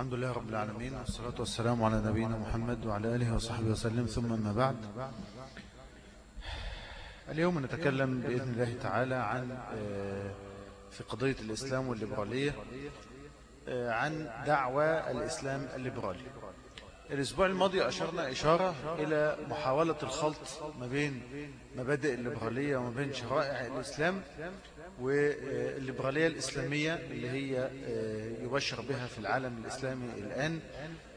الحمد لله رب العالمين والصلاة والسلام على نبينا محمد وعلى آله وصحبه وسلم. ثم ما بعد اليوم نتكلم بإذن الله تعالى عن في قضية الإسلام والليبرالية عن دعوة الإسلام الليبرالي. الأسبوع الماضي أشرنا إشارة إلى محاولة الخلط ما بين مبادئ الليبرالية وما بين شرائع الإسلام والليبرالية الإسلامية اللي هي يبشر بها في العالم الإسلامي الآن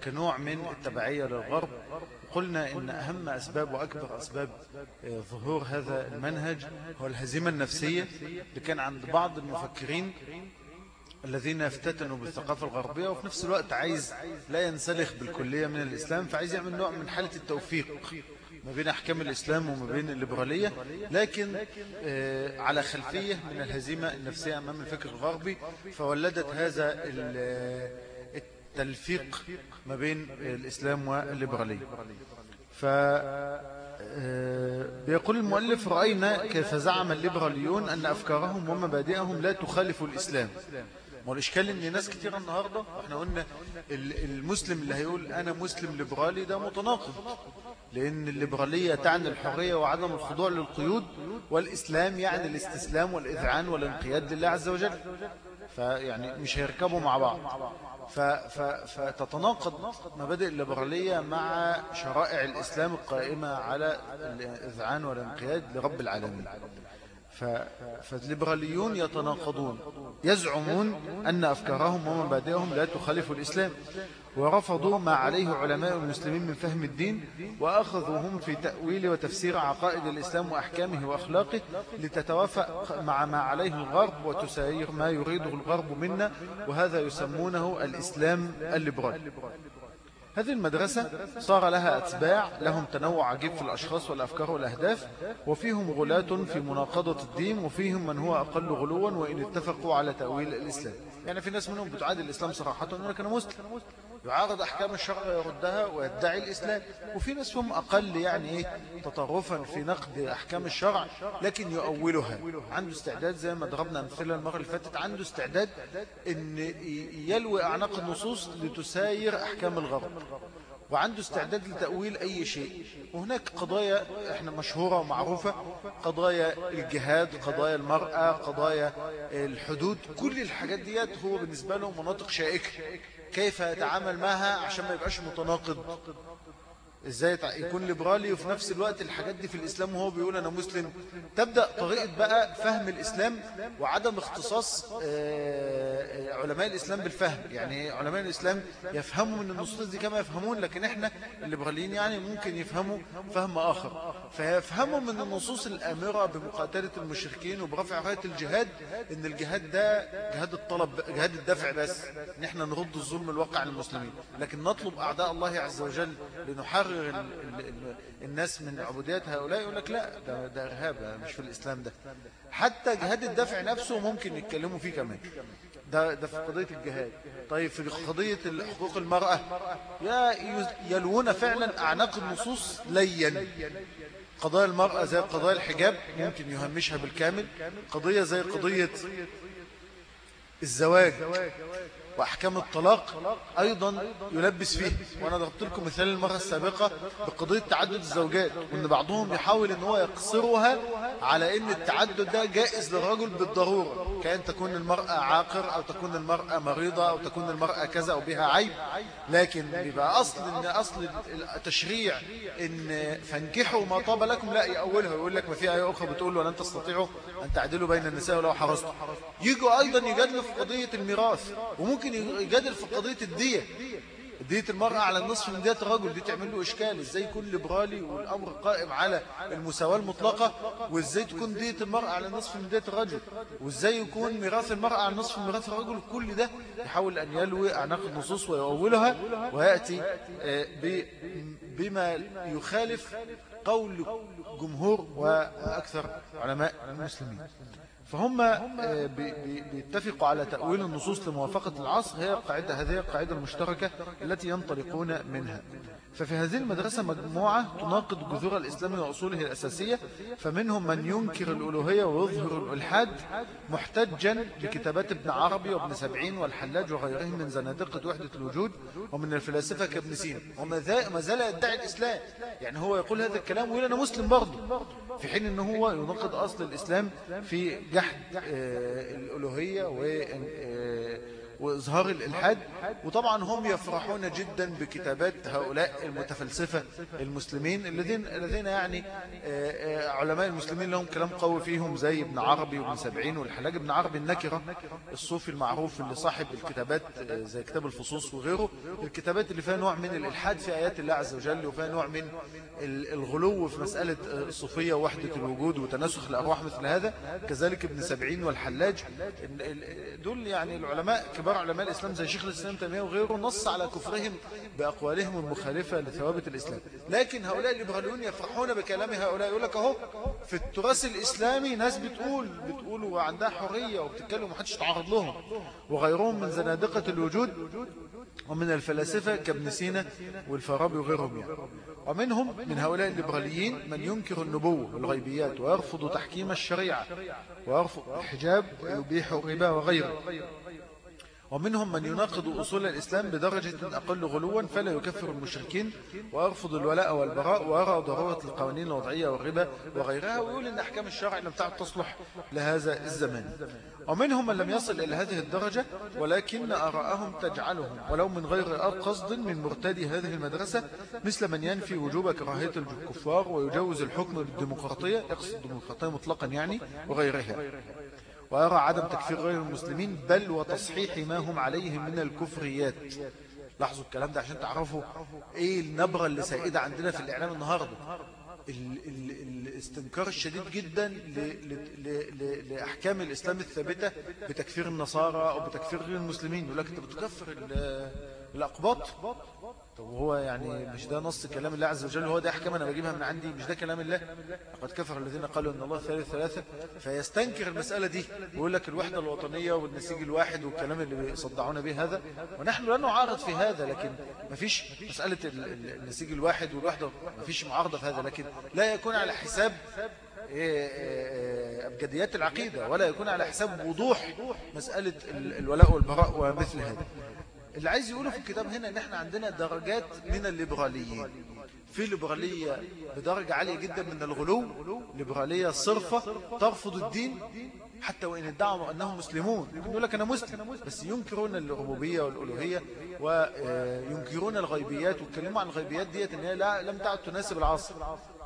كنوع من التبعية للغرب. قلنا إن أهم أسباب وأكبر أسباب ظهور هذا المنهج هو الهزيمة النفسية اللي كان عند بعض المفكرين الذين افتتنوا بالثقافة الغربية وفي نفس الوقت عايز لا ينسلخ بالكلية من الإسلام فعايز يعمل نوع من حالة التوفيق ما بين أحكام الإسلام وما بين الليبرالية. لكن على خلفية من الهزيمة النفسية أمام الفكر الغربي فولدت هذا التلفيق ما بين الإسلام والليبرالية. ف بيقول المؤلف رأينا كيف زعم الليبراليون أن أفكارهم ومبادئهم لا تخالف الإسلام. ما الإشكال إن ناس كتير النهاردة إحنا قلنا المسلم اللي هيقول أنا مسلم ليبرالي ده متناقض. لأن الليبرالية تعني الحرية وعدم الخضوع للقيود والإسلام يعني الاستسلام والإذعان والانقياد لله عز وجل. فيعني مش هيركبوا مع بعض. فتتناقض مبادئ الليبرالية مع شرائع الإسلام القائمة على الإذعان والانقياد لرب العالمين. فالليبراليون يتناقضون يزعمون أن أفكارهم ومبادئهم لا تخالف الإسلام ورفضوا ما عليه علماء المسلمين من فهم الدين وأخذوا هم في تأويل وتفسير عقائد الإسلام وأحكامه وأخلاقه لتتوافق مع ما عليه الغرب وتساير ما يريده الغرب منا وهذا يسمونه الإسلام الليبرالي. هذه المدرسة صار لها أتباع لهم تنوع عجيب في الأشخاص والأفكار والأهداف وفيهم غلاة في مناقضة الدين وفيهم من هو أقل غلوا وإن اتفقوا على تأويل الإسلام. يعني في ناس منهم بتعادي الإسلام صراحة وأنه كان مسلم. يعارض أحكام الشرع ويردها ويدعي الإسلام. وفي ناس هم أقل يعني إيه تطرفا في نقد أحكام الشرع لكن يؤولها. عنده استعداد زي ما ضربنا أمثلة المرة اللي فاتت عنده استعداد أن يلوي أعناق النصوص لتساير أحكام الغرب. وعنده استعداد لتأويل أي شيء. وهناك قضايا إحنا مشهورة ومعروفة قضايا الجهاد قضايا المرأة قضايا الحدود. كل الحاجات ديت هو بالنسبة له مناطق شائكة. كيف يتعامل معها عشان ما يبقاش متناقض. إزاي يكون ليبرالي وفي نفس الوقت الحاجات دي في الإسلام وهو بيقول أنا مسلم. تبدأ طريقة بقى فهم الإسلام وعدم اختصاص علماء الإسلام بالفهم. يعني علماء الإسلام يفهموا من النصوص دي كما يفهمون لكن إحنا الليبراليين يعني ممكن يفهموا فهم آخر. فيفهموا من النصوص الآمرة بمقاتلة المشركين وبرفع رايه الجهاد إن الجهاد ده جهاد الطلب جهاد الدفع بس. إن إحنا نرد الظلم الواقع على المسلمين. لكن نطلب أعداء الله عز وجل لنحرر الناس من عبوديات هؤلاء يقول لك لا ده, ده إرهاب مش في الإسلام ده. حتى جهاد الدفع نفسه ممكن يتكلموا فيه كمان. ده, ده في قضية الجهاد. طيب في قضية حقوق المرأة يا يلوون فعلا أعناق النصوص ليا. قضايا المرأة زي قضايا الحجاب ممكن يهمشها بالكامل. قضية زي قضية الزواج وأحكام الطلاق أيضا يلبس فيه وأنا ضربت لكم مثال المرة السابقة بقضية تعدد الزوجات وأن بعضهم يحاول أن هو يقصرها على أن التعدد ده جائز للرجل بالضرورة. كأن تكون المرأة عاقر أو تكون المرأة مريضة أو تكون المرأة كذا أو بها عيب. لكن بيبقى أصل أن أصل التشريع أن فانكحوا ما طاب لكم لا يأولها. ويقول لك ما في آية أخرى بتقول ولن تستطيعوا أن تعدلوا بين النساء ولو حرصتم. يجوا أيضا يجادلوا في قضية الميراث وممكن ممكن يجادل في قضية الدية. دية المرأة على النصف من دية الرجل دي تعمل له إشكال. إزاي يكون ليبرالي والأمر قائم على المساواة المطلقة؟ وإزاي تكون دية المرأة على النصف من دية الرجل؟ وإزاي يكون ميراث المرأة على النصف من ميراث الرجل؟ كل ده يحاول أن يلوي أعناق النصوص ويؤولها ويأتي بما يخالف قول جمهور وأكثر علماء المسلمين. فهم آه، بيتفقوا على تأويل النصوص لموافقة العصر هي قاعدة هذه القاعدة المشتركة التي ينطلقون منها. ففي هذه المدرسة مجموعة تناقض جذور الإسلام وأصوله الأساسية فمنهم من ينكر الألوهية ويظهر الإلحاد محتجا بكتابات ابن عربي وابن سبعين والحلاج وغيرهم من زنادقة وحدة الوجود ومن الفلاسفة كابن سينا. وما زال يدعي الإسلام. يعني هو يقول هذا الكلام ويقول أنا مسلم برضه. في حين أنه هو يناقض أصل الإسلام في جحد آه، الألوهية و آه، وإظهار الإلحاد وطبعا هم يفرحون جدا بكتابات هؤلاء المتفلسفة المسلمين الذين الذين يعني آه، آه، علماء المسلمين لهم كلام قوي فيهم زي ابن عربي وابن سبعين والحلاج ابن عربي النكرة الصوفي المعروف اللي صاحب الكتابات آه، زي كتاب الفصوص وغيره الكتابات اللي فيها نوع من الإلحاد في آيات الله عز وجل وفيها نوع من الغلو في مسألة الصوفية ووحدة الوجود وتناسخ الأرواح مثل هذا كذلك ابن سبعين والحلاج دول يعني العلماء كبار علماء الإسلام زي شيخ الإسلام تيمية وغيره نص على كفرهم بأقوالهم المخالفة لثوابت الإسلام. لكن هؤلاء الليبراليون يفرحون بكلام هؤلاء. يقول لك أهو في التراث الإسلامي ناس بتقول بتقول وعندها حرية وبتتكلم ومحدش تعرض لهم. وغيرهم من زنادقة الوجود ومن الفلاسفة كابن سينا والفارابي وغيرهم يعني. ومنهم من هؤلاء الليبراليين من ينكر النبوة والغيبيات ويرفض تحكيم الشريعة ويرفض الحجاب ويبيح الربا وغيره. ومنهم من يناقض أصول الإسلام بدرجة أقل غلوا فلا يكفر المشركين ويرفض الولاء والبراء ويرى ضرورة القوانين الوضعية والربا وغيرها ويقول أن أحكام الشرع لم تعد تصلح لهذا الزمان ومنهم من لم يصل إلى هذه الدرجة ولكن أراءهم تجعلهم ولو من غير قصد من مرتدي هذه المدرسة مثل من ينفي وجوب كراهية الكفار ويجوز الحكم بالديمقراطية يقصد الديمقراطية مطلقا يعني وغيرها. ويرى عدم تكفير غير المسلمين بل وتصحيح ما هم عليه من الكفريات. لاحظوا الكلام ده عشان تعرفوا إيه النبرة اللي سائدة عندنا في الإعلام النهاردة. الاستنكار الشديد جدا لأحكام الإسلام الثابتة بتكفير النصارى أو بتكفير غير المسلمين. لك أنت بتكفر الأقباط طب هو يعني مش ده نص كلام الله عز وجل هو ده أحكام أنا بجيبها من عندي مش ده كلام الله؟ لقد كفر الذين قالوا أن الله ثالث ثلاثة فيستنكر المسألة دي. ويقول لك الوحدة الوطنية والنسيج الواحد والكلام اللي بيصدعون به هذا. ونحن لا نعارض في هذا لكن ما فيش مسألة النسيج الواحد والوحدة ما فيش معارضة في هذا. لكن لا يكون على حساب إيه، إيه، أبجديات العقيدة ولا يكون على حساب وضوح مسألة الولاء والبراء ومثل هذا. اللي عايز يقوله في الكتاب هنا إن إحنا عندنا درجات من الليبراليين. في ليبرالية بدرجة عالية جدا من الغلو ليبرالية صرفة ترفض الدين حتى وإن ادعوا أنهم مسلمون. يقول لك أنا مسلم بس ينكرون الربوبية والألوهية وينكرون الغيبيات ويتكلموا عن الغيبيات ديت لا لم تعد تناسب العصر.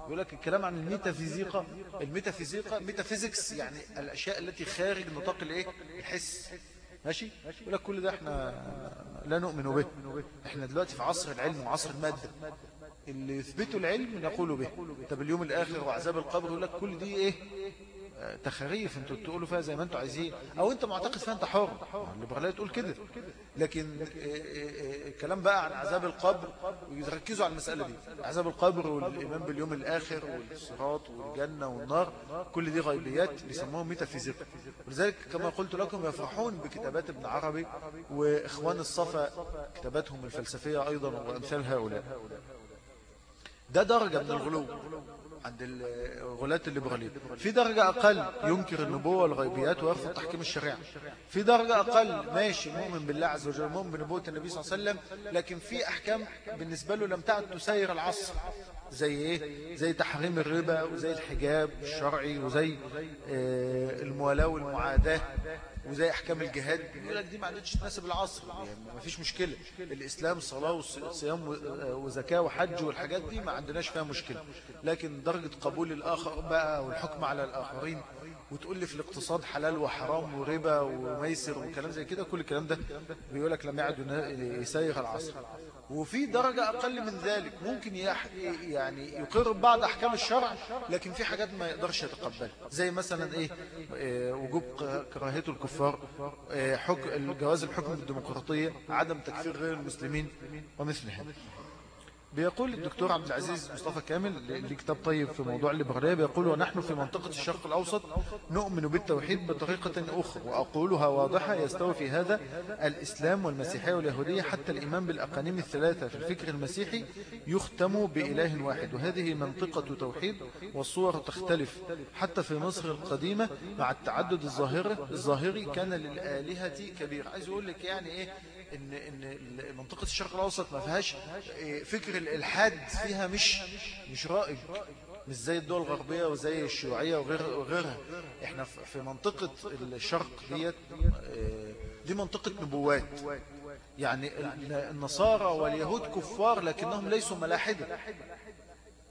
يقول لك الكلام عن الميتافيزيقا الميتافيزيقا metaphysics يعني الأشياء التي خارج نطاق الإيه؟ الحس. ماشي؟ يقول لك كل ده إحنا لا نؤمن به. إحنا دلوقتي في عصر العلم وعصر المادة. اللي يثبتوا العلم نقول به. طب اليوم الآخر وعذاب القبر يقول لك كل دي إيه؟ تخاريف أنتوا تقولوا فيها زي ما أنتوا عايزين. أو انت معتقد فيها انت حر. الليبراليه تقول كده. لكن الكلام بقى عن عذاب القبر ويركزوا على المسألة دي. عذاب القبر والإيمان باليوم الآخر والصراط والجنة والنار كل دي غيبيات بيسموهم ميتافيزيق ولذلك كما قلت لكم يفرحون بكتابات ابن عربي وإخوان الصفا كتاباتهم الفلسفية أيضا وأمثال هؤلاء. ده درجة من الغلو عند الغلاة الليبراليين. في درجة أقل ينكر النبوة والغيبيات ويرفض تحكيم الشريعة. في درجة أقل ماشي مؤمن بالله عز وجل مؤمن بنبوة النبي صلى الله عليه وسلم لكن في أحكام بالنسبة له لم تعد تسير العصر. زي إيه؟ زي تحريم الربا وزي الحجاب الشرعي وزي آه، الموالاة والمعاداة وزي أحكام الجهاد. يقول لك دي ما عادتش تناسب العصر. يعني ما فيش مشكلة. الإسلام صلاه وصيام وزكاة وحج والحاجات دي ما عندناش فيها مشكلة. لكن درجة قبول الآخر بقى والحكم على الآخرين وتقول لي في الاقتصاد حلال وحرام وربا وميسر وكلام زي كده كل الكلام ده بيقول لك لم يعد يسير العصر. وفي درجة أقل من ذلك ممكن يعني يقر بعض أحكام الشرع لكن في حاجات ما يقدرش يتقبل. زي مثلا إيه, إيه وجوب كراهية الكفار إيه حكم جواز الحكم بالديمقراطية عدم تكفير غير المسلمين ومثل هذا بيقول الدكتور عبد العزيز مصطفى كامل لكتاب طيب في موضوع الليبرالية بيقول ونحن في منطقة الشرق الأوسط نؤمن بالتوحيد بطريقة أخرى وأقولها واضحة يستوي في هذا الإسلام والمسيحية واليهودية حتى الإيمان بالأقانيم الثلاثة في الفكر المسيحي يختم بإله واحد وهذه منطقة توحيد والصور تختلف. حتى في مصر القديمة مع التعدد الظاهري كان للآلهة كبير. عايز أقول لك يعني إيه؟ ان إن منطقة الشرق الأوسط ما فيهاش إيه، فكر الالحاد فيها مش مش رائج مش زي الدول الغربية وزي الشيوعية وغير وغيرها. إحنا في منطقة الشرق ديت إيه، دي منطقة نبوات. يعني النصارى واليهود كفار لكنهم ليسوا ملاحدة.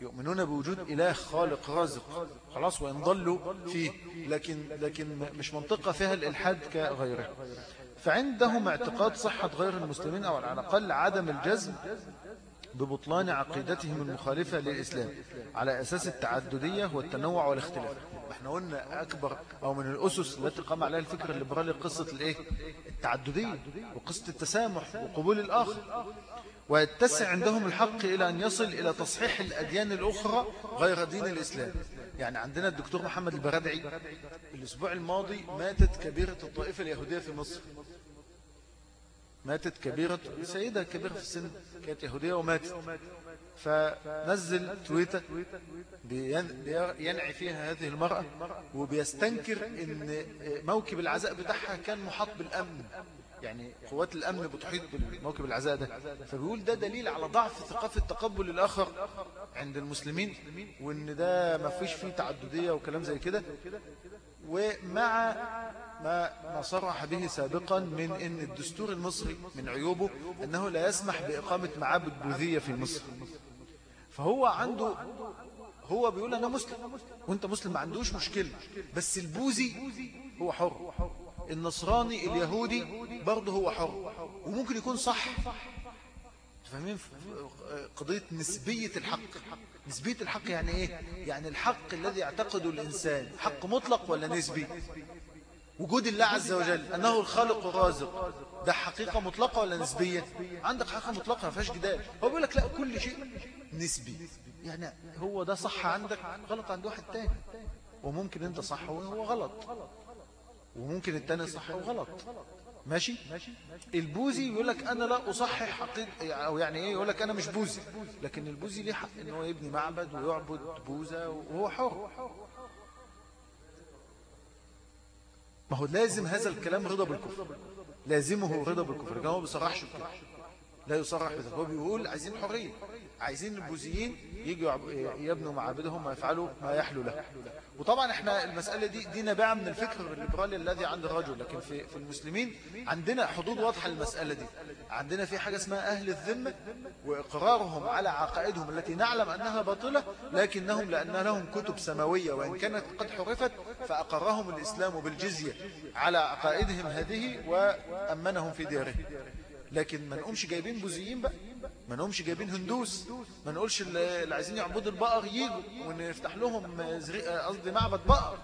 يؤمنون بوجود إله خالق رازق. خلاص وإن ضلوا فيه. لكن, لكن مش منطقة فيها الإلحاد كغيره فعندهم اعتقاد صحة غير المسلمين أو على الأقل عدم الجزم ببطلان عقيدتهم المخالفة للإسلام على أساس التعددية والتنوع والاختلاف. إحنا قلنا أكبر أو من الأسس التي قام عليها الفكر الليبرالي قصة الإيه؟ التعددية وقصة التسامح وقبول الآخر. ويتسع عندهم الحق إلى أن يصل إلى تصحيح الأديان الأخرى غير دين الإسلام. يعني عندنا الدكتور محمد البردعي الأسبوع الماضي ماتت كبيرة الطائفة اليهودية في مصر. ماتت كبيرة سيدة كبيرة في السن كانت يهودية وماتت. فنزل تويتة ينعي فيها هذه المرأة وبيستنكر إن موكب العزاء بتاعها كان محاط بالأمن. يعني قوات الأمن بتحيط بالموكب العزاء ده. فبيقول ده دليل على ضعف ثقافة تقبل الآخر عند المسلمين وإن ده ما فيش فيه تعددية وكلام زي كده. ومع ما ما صرح به سابقا من أن الدستور المصري من عيوبه أنه لا يسمح بإقامة معابد بوذية في مصر. فهو عنده هو بيقول أنا مسلم وأنت مسلم ما عندوش مشكلة بس البوذي هو حر. النصراني اليهودي برضه هو حر وممكن يكون صح. فاهمين؟ قضية نسبية الحق. نسبية الحق يعني إيه؟ يعني الحق الذي يعتقده الإنسان حق مطلق ولا نسبي؟ وجود الله عز وجل أنه الخالق الرازق ده حقيقة مطلقة ولا نسبية؟ عندك حقيقة مطلقة ما فيهاش جدال. هو بيقول لك لا كل شيء نسبي. يعني هو ده صح عندك؟ غلط عند واحد تاني. وممكن أنت صح وهو غلط. وممكن التاني صح وغلط. ماشي؟ البوزي يقول لك أنا لا أصحح حقيقة أو يعني إيه؟ يقول لك أنا مش بوزي لكن البوزي ليه حق إن هو يبني معبد ويعبد بوزة وهو حر. ما هو لازم هذا الكلام رضا بالكفر. لازمه رضا بالكفر. كان هو بيصرحش بكده. لا يصرح بذلك هو بيقول عايزين حرية. عايزين البوذيين يجوا يبنوا معابدهم ويفعلوا ما يحلو له. وطبعا إحنا المسألة دي دي نابعة من الفكر الليبرالي الذي عند الرجل لكن في في المسلمين عندنا حدود واضحة للمسألة دي. عندنا في حاجة اسمها أهل الذمة وإقرارهم على عقائدهم التي نعلم أنها باطلة لكنهم لأن لهم كتب سماوية وإن كانت قد حرفت فأقرهم الإسلام بالجزية على عقائدهم هذه وأمنهم في ديارهم. لكن ما نقومش جايبين بوذيين بقى. ما نقومش جايبين هندوس. ما نقولش اللي عايزين يعبدوا البقر يجوا ونفتح لهم قصدي معبد بقر.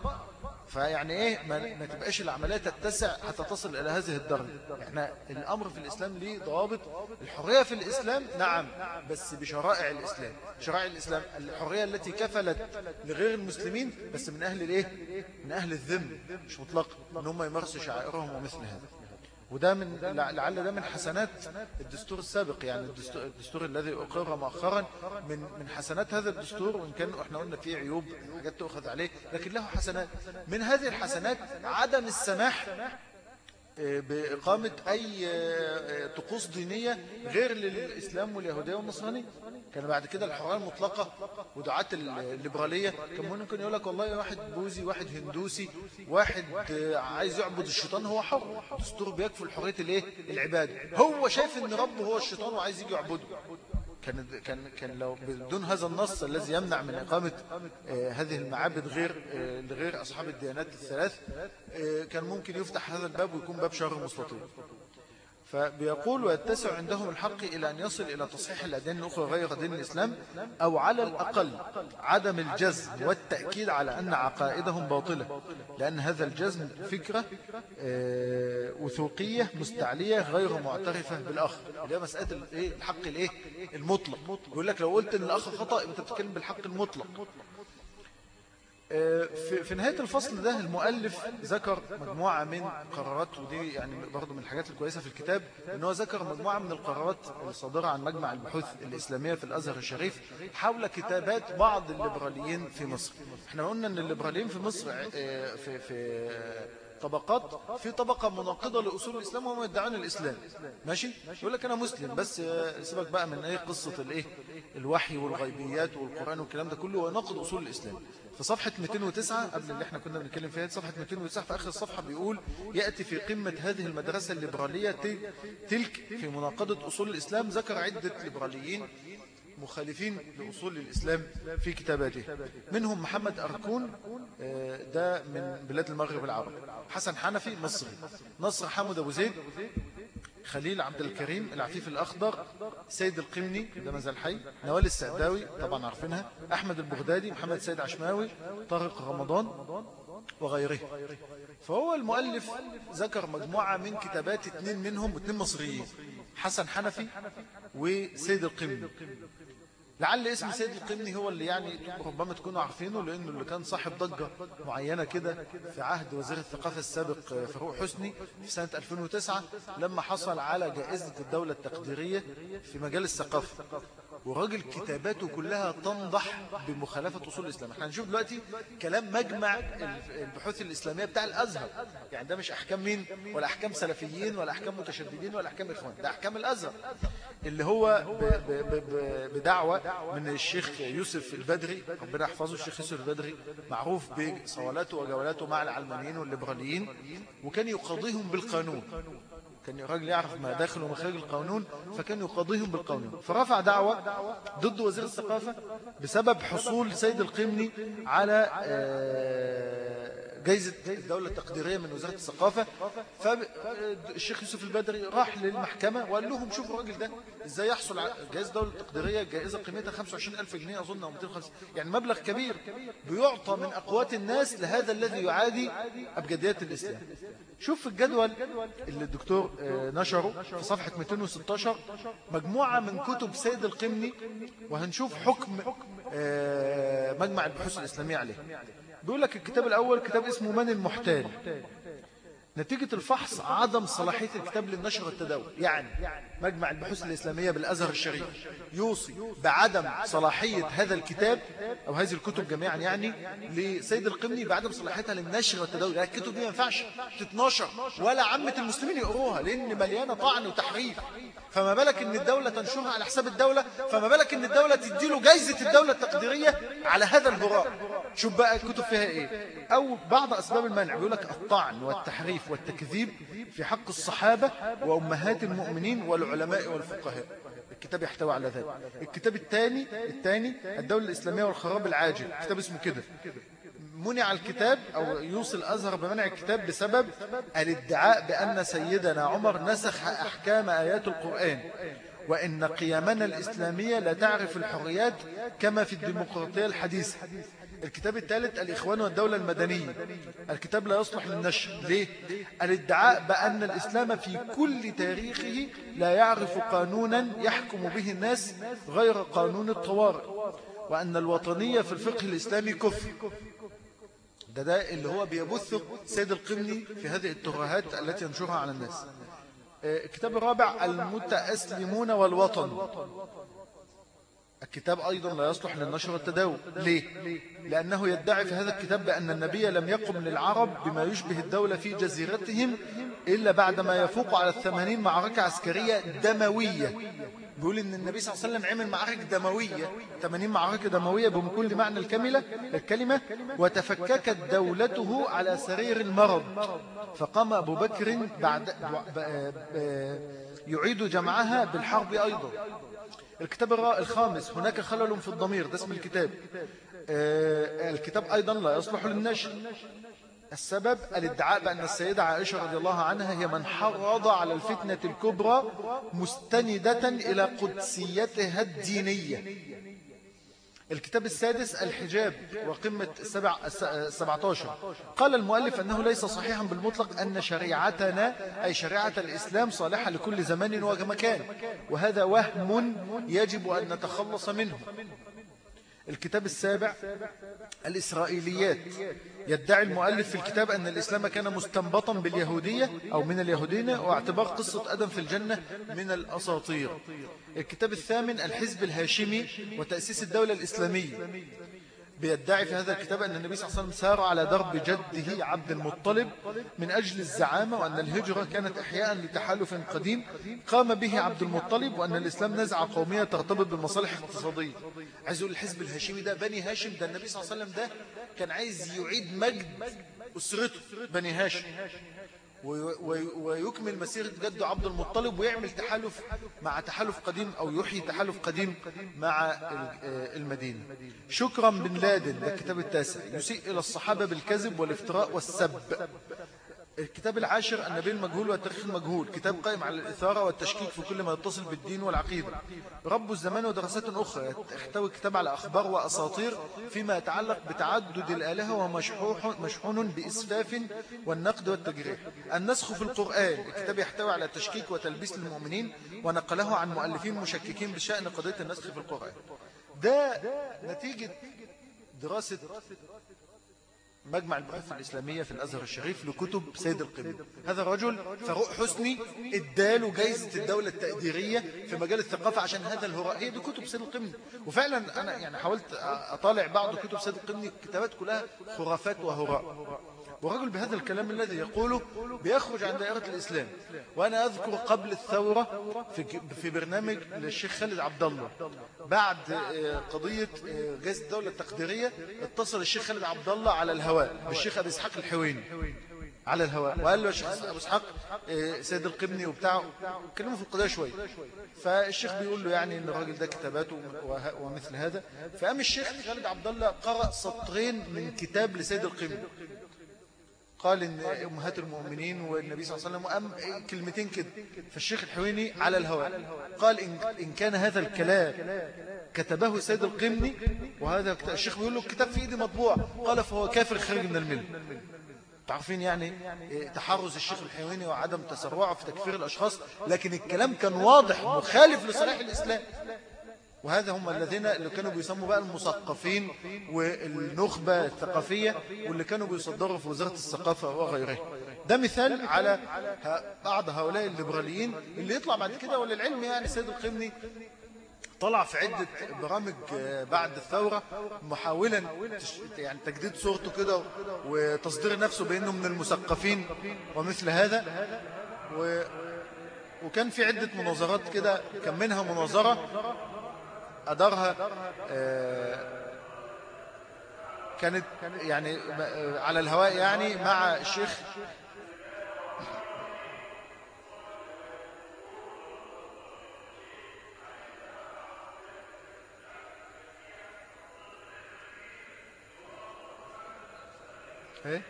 فيعني إيه؟ ما, ما تبقاش العملية تتسع حتى تصل إلى هذه الدرجة. إحنا الأمر في الإسلام ليه ضوابط. الحرية في الإسلام نعم بس بشرائع الإسلام. شرائع الإسلام الحرية التي كفلت لغير المسلمين بس من أهل الإيه؟ من أهل الذم مش مطلق إن هم يمارسوا شعائرهم ومثل هذا. وده من لعل ده من حسنات الدستور السابق. يعني الدستور, الدستور الذي أقر مؤخرا من من حسنات هذا الدستور وإن كان إحنا قلنا فيه عيوب حاجات تؤخذ عليه لكن له حسنات. من هذه الحسنات عدم السماح بإقامة أي آه، طقوس دينية غير للإسلام واليهودية والنصرانية كان بعد كده الحرية المطلقة ودعاة الليبرالية. كان ممكن يقول لك والله واحد بوزي واحد هندوسي واحد آه، عايز يعبد الشيطان هو حر. الدستور بيكفل حرية الإيه؟ العبادة. هو شايف إن ربه هو الشيطان وعايز يجي يعبده. كان كان كان لو بدون هذا النص الذي يمنع من إقامة آه، هذه المعابد غير آه، لغير أصحاب الديانات الثلاث كان ممكن يفتح هذا الباب ويكون باب شر مستطيل فبيقول ويتسع عندهم الحق إلى أن يصل إلى تصحيح الأديان الأخرى غير دين الإسلام أو على الأقل عدم الجزم والتأكيد على أن عقائدهم باطلة لأن هذا الجزم فكرة آه، وثوقية مستعلية غير معترفة بالآخر. اللي هي مسألة الحق الإيه؟ المطلق. يقول لك لو قلت أن الأخ خطأ أنت بتتكلم بالحق المطلق. في نهاية الفصل ده المؤلف ذكر مجموعة من قرارات ودي يعني برضو من الحاجات الكويسة في الكتاب إن هو ذكر مجموعة من القرارات الصادرة عن مجمع البحوث الإسلامية في الأزهر الشريف حول كتابات بعض الليبراليين في مصر. إحنا قلنا إن الليبراليين في مصر آه، في, في طبقات في طبقة مناقضة لأصول الإسلام وهم يدعون الإسلام. ماشي؟ يقول لك أنا مسلم بس آه، سيبك بقى من أي قصة الإيه الوحي والغيبيات والقرآن والكلام ده كله وناقض أصول الإسلام. في صفحة 209 قبل اللي إحنا كنا بنتكلم فيها صفحة 209 في آخر الصفحة بيقول يأتي في قمة هذه المدرسة الليبرالية تلك في مناقضة أصول الإسلام ذكر عدة ليبراليين مخالفين لأصول الإسلام في كتاباته. منهم محمد أركون آه، ده من بلاد المغرب العربي حسن حنفي مصري نصر حمد أبو زيد خليل عبد الكريم العفيف الأخضر سيد القمني ده مازال حي نوال السعداوي طبعا عارفينها أحمد البغدادي محمد سيد عشماوي طارق رمضان وغيره. فهو المؤلف ذكر مجموعة من كتابات اثنين منهم واثنين مصريين حسن حنفي وسيد القمني. لعل اسم سيد القمني هو اللي يعني ربما تكونوا عارفينه لأنه اللي كان صاحب ضجة معينة كده في عهد وزير الثقافة السابق فاروق حسني في سنة 2009 لما حصل على جائزة الدولة التقديرية في مجال الثقافة. وراجل كتاباته كلها تنضح بمخالفة أصول الإسلام. إحنا هنشوف دلوقتي كلام مجمع البحوث الإسلامية بتاع الأزهر. يعني ده مش أحكام مين؟ ولا أحكام سلفيين ولا أحكام متشددين ولا أحكام إخوان. ده أحكام الأزهر. اللي هو بدعوة من الشيخ يوسف البدري ربنا يحفظه الشيخ يوسف البدري معروف بصولاته وجولاته مع العلمانيين والليبراليين وكان يقاضيهم بالقانون. كان الراجل يعرف ما داخل ومخارج القانون فكان يقاضيهم بالقانون. فرفع دعوة ضد وزير الثقافة بسبب حصول سيد القمني على آه، جايزة الدولة التقديرية من وزارة الثقافة. فالشيخ يوسف البدري راح للمحكمة وقال لهم شوفوا الراجل ده إزاي يحصل على جائزة الدولة التقديرية جائزة قيمتها 25 ألف جنيه أظن أو 250 يعني مبلغ كبير بيعطى من أقوات الناس لهذا الذي يعادي أبجديات الإسلام. شوف الجدول اللي الدكتور آه، نشره في صفحة 216 مجموعة من كتب سيد القمني وهنشوف حكم آه، مجمع البحوث الإسلامية عليه. بيقول لك الكتاب الأول كتاب اسمه من المحتال. نتيجة الفحص عدم صلاحية الكتاب للنشر والتداول. يعني مجمع البحوث الإسلامية بالأزهر الشريف. يوصي بعدم صلاحية هذا الكتاب أو هذه الكتب جميعا يعني لسيد القمني بعدم صلاحيتها للنشر والتداول. يعني الكتب دي ما ينفعش تتنشر ولا عامة المسلمين يقروها لأن مليانة طعن وتحريف. فما بالك إن الدولة تنشرها على حساب الدولة؟ فما بالك إن الدولة تديله جايزة الدولة التقديرية على هذا الهراء؟ شوف بقى الكتب فيها إيه؟ أو بعض أسباب المنع. بيقول لك الطعن والتحريف. والتكذيب في حق الصحابة وأمهات المؤمنين والعلماء والفقهاء. الكتاب يحتوي على ذلك. الكتاب الثاني الثاني الدولة الإسلامية والخراب العاجل. كتاب اسمه كده. منع الكتاب أو يوصي الأزهر بمنع الكتاب بسبب الادعاء بأن سيدنا عمر نسخ أحكام آيات القرآن. وإن قيمنا الإسلامية لا تعرف الحريات كما في الديمقراطية الحديثة. الكتاب الثالث الإخوان والدولة المدنية. الكتاب لا يصلح للنشر. ليه؟ الادعاء بأن الإسلام في كل تاريخه لا يعرف قانونا يحكم به الناس غير قانون الطوارئ وأن الوطنية في الفقه الإسلامي كفر. ده ده اللي هو بيبث سيد القمني في هذه الترهات التي ينشرها على الناس. آه، الكتاب الرابع المتأسلمون والوطن. الكتاب أيضا لا يصلح للنشر والتداول ليه؟ لأنه يدعي في هذا الكتاب بأن النبي لم يقم للعرب بما يشبه الدولة في جزيرتهم إلا بعدما يفوق على الثمانين معركة عسكرية دموية. بيقول إن النبي صلى الله عليه وسلم عمل معارك دموية. 80 معركة دموية بكل معنى الكاملة الكلمة وتفككت دولته على سرير المرض. فقام أبو بكر بعد يعيد جمعها بالحرب أيضا. الكتاب الخامس هناك خلل في الضمير ده اسم الكتاب. آه، الكتاب أيضا لا يصلح للنشر. السبب الادعاء بأن السيدة عائشة رضي الله عنها هي من حرض على الفتنة الكبرى مستندة إلى قدسيتها الدينية. الكتاب السادس الحجاب وقمة السبع السبعتاشر قال المؤلف أنه ليس صحيحا بالمطلق أن شريعتنا أي شريعة الإسلام صالحة لكل زمان ومكان وهذا وهم يجب أن نتخلص منه. الكتاب السابع الإسرائيليات. يدعي المؤلف في الكتاب أن الإسلام كان مستنبطا باليهودية أو من اليهودين واعتبار قصة أدم في الجنة من الأساطير. الكتاب الثامن الحزب الهاشمي وتأسيس الدولة الإسلامية. بيدعي في هذا الكتاب أن النبي صلى الله عليه وسلم سار على درب جده عبد المطلب من أجل الزعامة وأن الهجرة كانت إحياء لتحالف قديم قام به عبد المطلب وأن الإسلام نزع قومية ترتبط بالمصالح الاقتصادية. عايز الحزب الهاشمي ده بني هاشم ده النبي صلى الله عليه وسلم ده كان عايز يعيد مجد أسرته بني هاشم. ويكمل مسيرة جده عبد المطلب ويعمل تحالف مع تحالف قديم أو يحيي تحالف قديم مع المدينة. شكرا بن لادن ده الكتاب التاسع. يسيء إلى الصحابة بالكذب والافتراء والسب. الكتاب العاشر النبي المجهول والتاريخ المجهول. كتاب قائم على الإثارة والتشكيك في كل ما يتصل بالدين والعقيدة. رب الزمان ودراسات أخرى يحتوي الكتاب على أخبار وأساطير فيما يتعلق بتعدد الآلهة ومشحون بإسفاف والنقد والتجريح. النسخ في القرآن. الكتاب يحتوي على تشكيك وتلبيس للمؤمنين ونقله عن مؤلفين مشككين بشأن قضية النسخ في القرآن. ده نتيجة دراسة مجمع البحوث الإسلامية في الأزهر الشريف لكتب سيد القبل هذا الرجل فاروق حسني اداله جايزة الدولة التقديرية في مجال الثقافة عشان هذا الهراء. هي دي كتب سيد القبل وفعلا أنا يعني حاولت أطالع بعض كتب سيد القبل الكتابات كلها خرافات وهراء. ورجل بهذا الكلام الذي يقوله بيخرج عن دائرة الإسلام وأنا أذكر قبل الثورة في, برنامج للشيخ خالد عبد الله بعد آه، قضية آه، جائزة الدولة التقديرية اتصل الشيخ خالد عبد الله على الهواء بالشيخ أبي إسحاق الحويني. على الهواء. وقال له يا شيخ أبو إسحاق آه، سيد القبني وبتاعه كلمه في القضايا شوية فالشيخ بيقول له يعني إن الراجل ده كتاباته ومثل هذا. فقام الشيخ خالد عبد الله قرأ سطرين من كتاب لسيد القبني. قال إن أمهات المؤمنين والنبي صلى الله عليه وسلم وأم كلمتين كده فالشيخ الحويني على الهواء. قال إن, إن كان هذا الكلام كتبه السيد القمني وهذا الشيخ بيقول له الكتاب في إيدي مطبوع. قال فهو كافر خارج من المل تعرفين يعني تحرز الشيخ الحويني وعدم تسرعه في تكفير الأشخاص لكن الكلام كان واضح مخالف لصلاح الإسلام. وهذا هم الذين اللي كانوا بيسموا بقى المثقفين والنخبة الثقافية واللي كانوا بيصدروا في وزارة الثقافة وغيرها. ده مثال على بعض هؤلاء الليبراليين اللي يطلع بعد كده وللعلم يعني سيد القمني طلع في عدة برامج بعد الثورة محاولا يعني تجديد صورته كده وتصدير نفسه بأنه من المثقفين ومثل هذا. و وكان في عدة مناظرات كده كان منها مناظرة أدارها آه، كانت يعني على الهواء يعني مع الشيخ إيه؟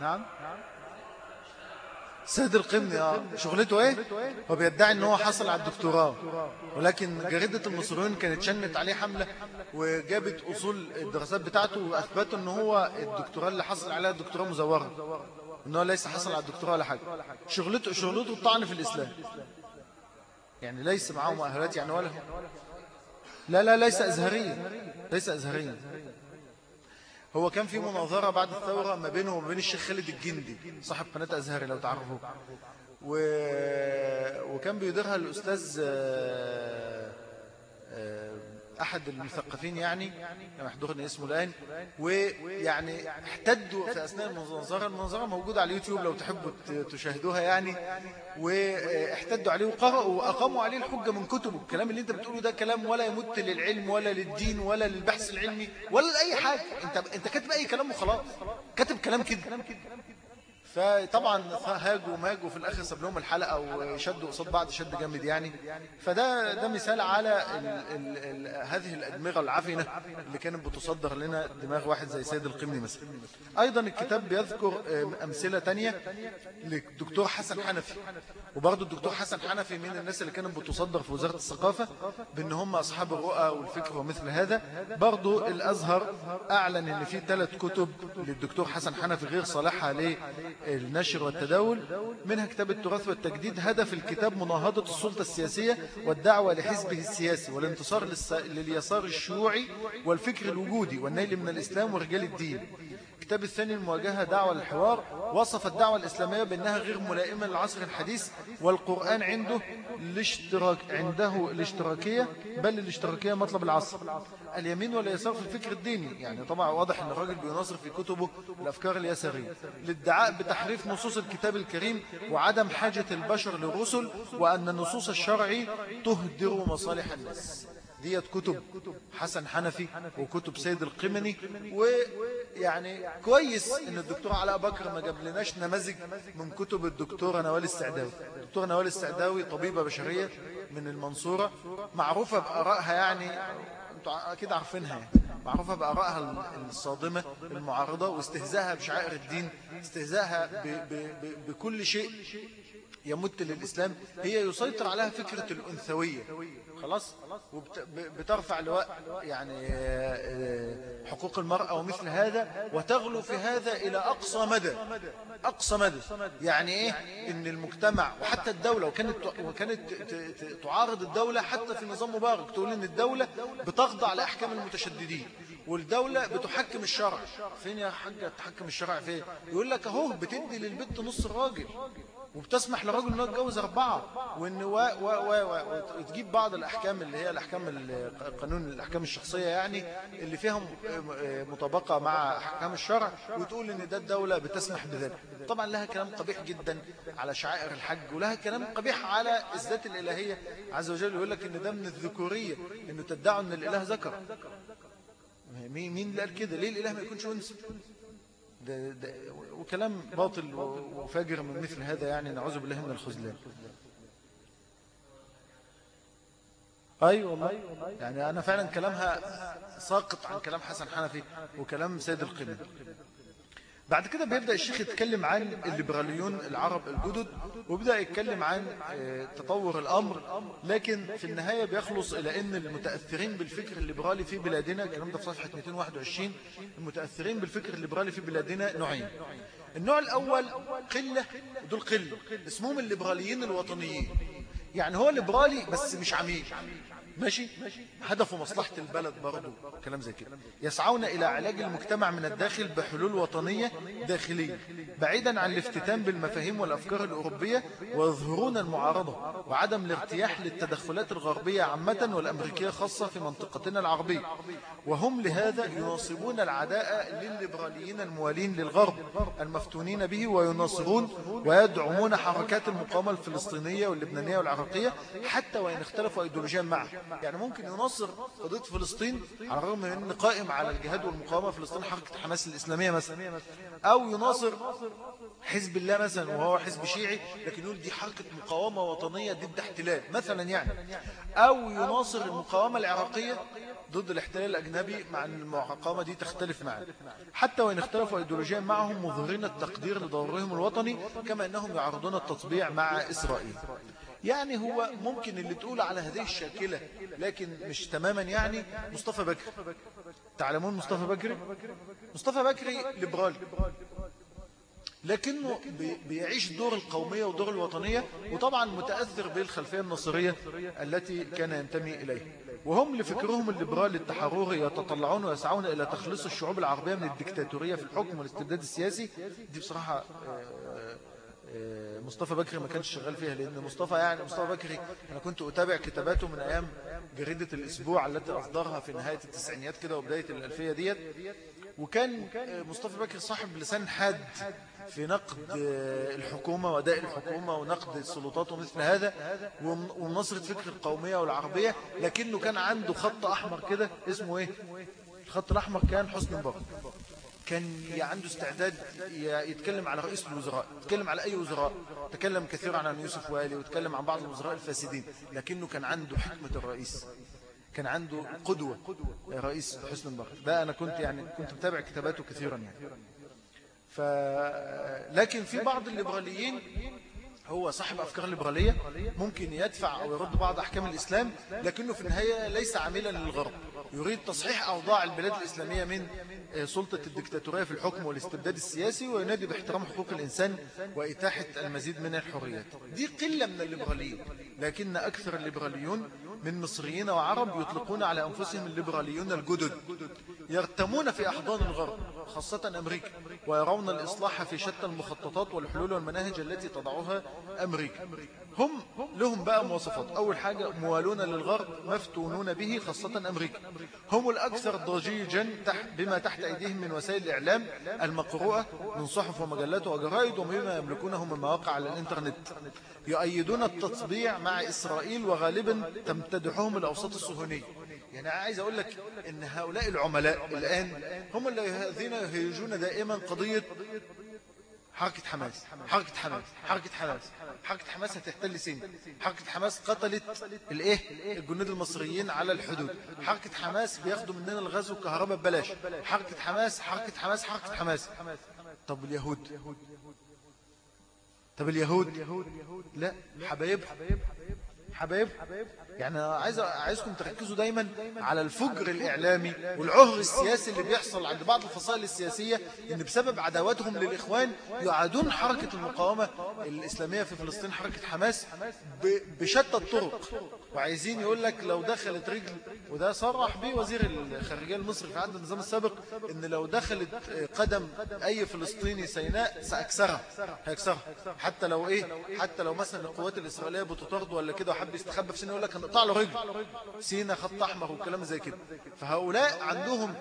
نعم؟ سيد القمني آه شغلته إيه؟ هو بيدعي إن هو حصل على الدكتوراه. ولكن جريدة المصريين كانت شنت عليه حملة وجابت أصول الدراسات بتاعته وأثبتوا إن هو الدكتوراه اللي حصل عليها الدكتوراه مزورة. إن هو ليس حصل على الدكتوراه ولا حاجة. شغلته شغلته الطعن في الإسلام. يعني ليس معاه مؤهلات يعني ولا لا لا ليس أزهريا. ليس أزهريا. هو كان في مناظرة بعد الثورة ما بينه وما بين الشيخ خالد الجندي صاحب قناة أزهري لو تعرفوه. و... وكان بيديرها الأستاذ آه، أحد المثقفين يعني محضورني اسمه الآن ويعني احتدوا في أثناء المناظرة المناظرة موجودة على اليوتيوب لو تحبوا تشاهدوها يعني واحتدوا عليه وقرأوا وأقاموا عليه الحجة من كتبه. الكلام اللي أنت بتقوله ده كلام ولا يمت للعلم ولا للدين ولا للبحث العلمي ولا لأي حاجة. أنت, أنت كاتب أي كلام وخلاص. كاتب كلام كده. فطبعا هاجوا وماجوا في الآخر ساب لهم الحلقة وشدوا قصاد بعض شد جامد يعني. فده ده مثال على ال ال ال هذه الأدمغة العفنة اللي كانت بتصدر لنا دماغ واحد زي سيد القمني مثلا. أيضا الكتاب بيذكر أمثلة تانية للدكتور حسن حنفي. وبرضه الدكتور حسن حنفي من الناس اللي كانت بتصدر في وزارة الثقافة بأن هم أصحاب الرؤى والفكر ومثل هذا. برضه الأزهر أعلن إن في ثلاث كتب للدكتور حسن حنفي غير صالحة النشر والتداول منها كتاب التراث والتجديد هدف الكتاب مناهضة السلطة السياسية والدعوة لحزبه السياسي والانتصار لليسار الشيوعي والفكر الوجودي والنيل من الإسلام ورجال الدين. الكتاب الثاني المواجهة دعوة للحوار وصف الدعوة الإسلامية بأنها غير ملائمة للعصر الحديث والقرآن عنده الاشتراك عنده الاشتراكية بل الاشتراكية مطلب العصر. اليمين واليسار في الفكر الديني؟ يعني طبعا واضح أن الراجل بيناصر في كتبه الأفكار اليسارية. للدعاء بتحريف نصوص الكتاب الكريم وعدم حاجة البشر للرسل وأن النصوص الشرعي تهدر مصالح الناس. ديت كتب حسن حنفي وكتب سيد القمني ويعني كويس إن الدكتور علاء بكر ما جاب لناش نماذج من كتب الدكتورة نوال السعداوي. الدكتورة نوال السعداوي طبيبة بشرية من المنصورة معروفة بآرائها يعني أنتوا أكيد عارفينها يعني. معروفة بآرائها الصادمة المعارضة واستهزاءها بشعائر الدين استهزاءها بكل شيء. يمت للإسلام هي يسيطر عليها فكرة الأنثوية. خلاص؟ وبترفع لواء يعني آه، حقوق المرأة ومثل هذا وتغلو في هذا إلى أقصى مدى. أقصى مدى. يعني إيه؟ إن المجتمع وحتى الدولة وكانت وكانت تعارض الدولة حتى في نظام مبارك. تقول إن الدولة بتخضع لأحكام المتشددين والدولة بتحكم الشرع. فين يا حاجة تحكم الشرع؟ فين؟ يقول لك أهو بتدي للبنت نص الراجل. وبتسمح للراجل إنه يتجوز أربعة وإن و و و وتجيب بعض الأحكام اللي هي الأحكام القانون الأحكام الشخصية يعني اللي فيها مطابقة مع أحكام الشرع وتقول إن ده الدولة بتسمح بذلك. طبعا لها كلام قبيح جدا على شعائر الحج ولها كلام قبيح على الذات الإلهية. عز وجل يقول لك إن ده من الذكورية إنه تدعوا إن الإله ذكر. مين اللي قال كده؟ ليه الإله ما يكونش أنثى؟ ده ده وكلام باطل وفاجر من مثل هذا يعني نعوذ بالله من الخذلان. أيوة والله. يعني أنا فعلا كلامها ساقط عن كلام حسن حنفي وكلام سيد القمة بعد كده بيبدأ الشيخ يتكلم عن الليبراليون العرب الجدد وبدأ يتكلم عن آه، تطور الأمر. لكن في النهاية بيخلص إلى أن المتأثرين بالفكر الليبرالي في بلادنا الكلام ده في صفحة 221 المتأثرين بالفكر الليبرالي في بلادنا نوعين. النوع الأول قلة ودول قلة اسمهم الليبراليين الوطنيين. يعني هو ليبرالي بس مش عميل. ماشي؟ هدفه مصلحة البلد برضه كلام زي كده. يسعون إلى علاج المجتمع من الداخل بحلول وطنية داخلية بعيدا عن الافتتان بالمفاهيم والأفكار الأوروبية ويظهرون المعارضة وعدم الارتياح للتدخلات الغربية عامة والأمريكية خاصة في منطقتنا العربية. وهم لهذا يناصبون العداء للليبراليين الموالين للغرب المفتونين به ويناصرون ويدعمون حركات المقاومة الفلسطينية واللبنانية والعراقية حتى وإن اختلفوا أيديولوجيا معه يعني ممكن ينصر قضية فلسطين على الرغم من أن قائم على الجهاد والمقاومة فلسطين حركة حماس الإسلامية مثلا أو يناصر حزب الله مثلا وهو حزب شيعي لكن يقول دي حركة مقاومة وطنية ضد احتلال مثلا يعني. أو يناصر المقاومة العراقية ضد الاحتلال الأجنبي مع أن المقاومة دي تختلف معه حتى وإن اختلفوا ايديولوجيا معهم مظهرين التقدير لدورهم الوطني كما أنهم يعرضون التطبيع مع إسرائيل. يعني هو ممكن اللي تقول على هذه الشاكلة لكن مش تماما يعني مصطفى بكري تعلمون مصطفى بكري مصطفى بكري ليبرالي لكنه بيعيش دور القومية ودور الوطنية وطبعا متأثر بالخلفية النصرية التي كان ينتمي إليه وهم لفكرهم الليبرالي التحروري يتطلعون ويسعون إلى تخليص الشعوب العربية من الدكتاتورية في الحكم والاستبداد السياسي. دي بصراحة آه، مصطفى بكري ما كانش شغال فيها لأن مصطفى يعني مصطفى بكري أنا كنت أتابع كتاباته من أيام جريدة الأسبوع التي أصدرها في نهاية التسعينيات كده وبداية الألفية ديت. وكان مصطفى بكري صاحب لسان حاد في نقد الحكومة وأداء الحكومة ونقد السلطات ومثل هذا ونصرة فكر القومية والعربية لكنه كان عنده خط أحمر كده اسمه إيه؟ الخط الأحمر كان حسن مبارك. كان عنده استعداد يتكلم على رئيس الوزراء يتكلم على أي وزراء؟ تكلم كثيرا عن يوسف والي وتكلم عن بعض الوزراء الفاسدين لكنه كان عنده حكمة الرئيس كان عنده قدوة رئيس حسن مبارك. ده أنا كنت يعني كنت متابع كتاباته كثيرا يعني. ف... لكن في بعض الليبراليين هو صاحب أفكار ليبرالية ممكن يدفع أو يرد بعض أحكام الإسلام لكنه في النهاية ليس عاملا للغرب. يريد تصحيح أوضاع البلاد الإسلامية من آه، سلطة الدكتاتورية في الحكم والاستبداد السياسي وينادي باحترام حقوق الإنسان وإتاحة المزيد من الحريات. دي قلة من الليبراليين لكن أكثر الليبراليون من مصريين وعرب يطلقون على أنفسهم الليبراليون الجدد يرتمون في أحضان الغرب خاصة أمريكا ويرون الإصلاح في شتى المخططات والحلول والمناهج التي تضعها أمريكا. هم لهم بقى مواصفات. أول حاجة موالون للغرب مفتونون به خاصة أمريكا. هم الأكثر ضجيجا بما تحت أيديهم من وسائل الإعلام المقروءة من صحف ومجلات وجرائد ومما يملكونه من مواقع على الإنترنت. يؤيدون التطبيع مع إسرائيل وغالبا تمتدحهم الأوساط الصهيونية يعني عايز أقول لك أن هؤلاء العملاء الآن هم الذين يهيجون دائما قضية حركة حماس. حركة حماس. حركة حماس. حركة حماس هتحتل سين حركة حماس قتلت الايه؟ الجنود المصريين على الحدود. حركة حماس بياخدوا مننا الغزو الكهرباء ببلاش. حركة حماس حركة حماس حركة حماس. طب اليهود؟ طب اليهود؟ لا حبايبها. حبايب يعني عايز عايزكم تركزوا دايما على الفجر الإعلامي والعهر السياسي اللي بيحصل عند بعض الفصائل السياسية إن بسبب عداوتهم للإخوان يعادون حركة المقاومة الإسلامية في فلسطين حركة حماس بشتى الطرق. وعايزين يقول لك لو دخلت رجل وده صرح به وزير الخارجية المصري في عهد النظام السابق إن لو دخلت قدم أي فلسطيني سيناء سأكسرها. هيكسرها. حتى لو إيه؟ حتى لو مثلا القوات الإسرائيلية بتطرد ولا كده وحب يستخبى في سيناء يقول لك هنقطع له رجل. سينا خط أحمر وكلام زي كده. فهؤلاء عندهم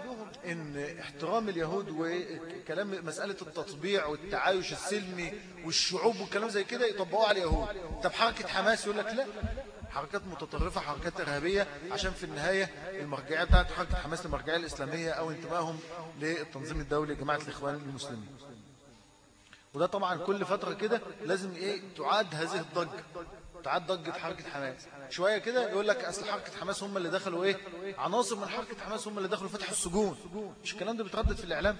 إن احترام اليهود وكلام مسألة التطبيع والتعايش السلمي والشعوب والكلام زي كده يطبقوه على اليهود. طب حركة حماس يقول لك لا. حركات متطرفة حركات إرهابية عشان في النهاية المرجعية بتاعت حركة حماس المرجعية الإسلامية أو انتمائهم للتنظيم الدولي جماعة الإخوان المسلمين. وده طبعا كل فترة كده لازم إيه؟ تعاد هذه الضجة. تعاد ضجة حركة حماس. شوية كده يقول لك أصل حركة حماس هم اللي دخلوا إيه؟ عناصر من حركة حماس هم اللي دخلوا فتح السجون. مش الكلام ده بيتردد في الإعلام؟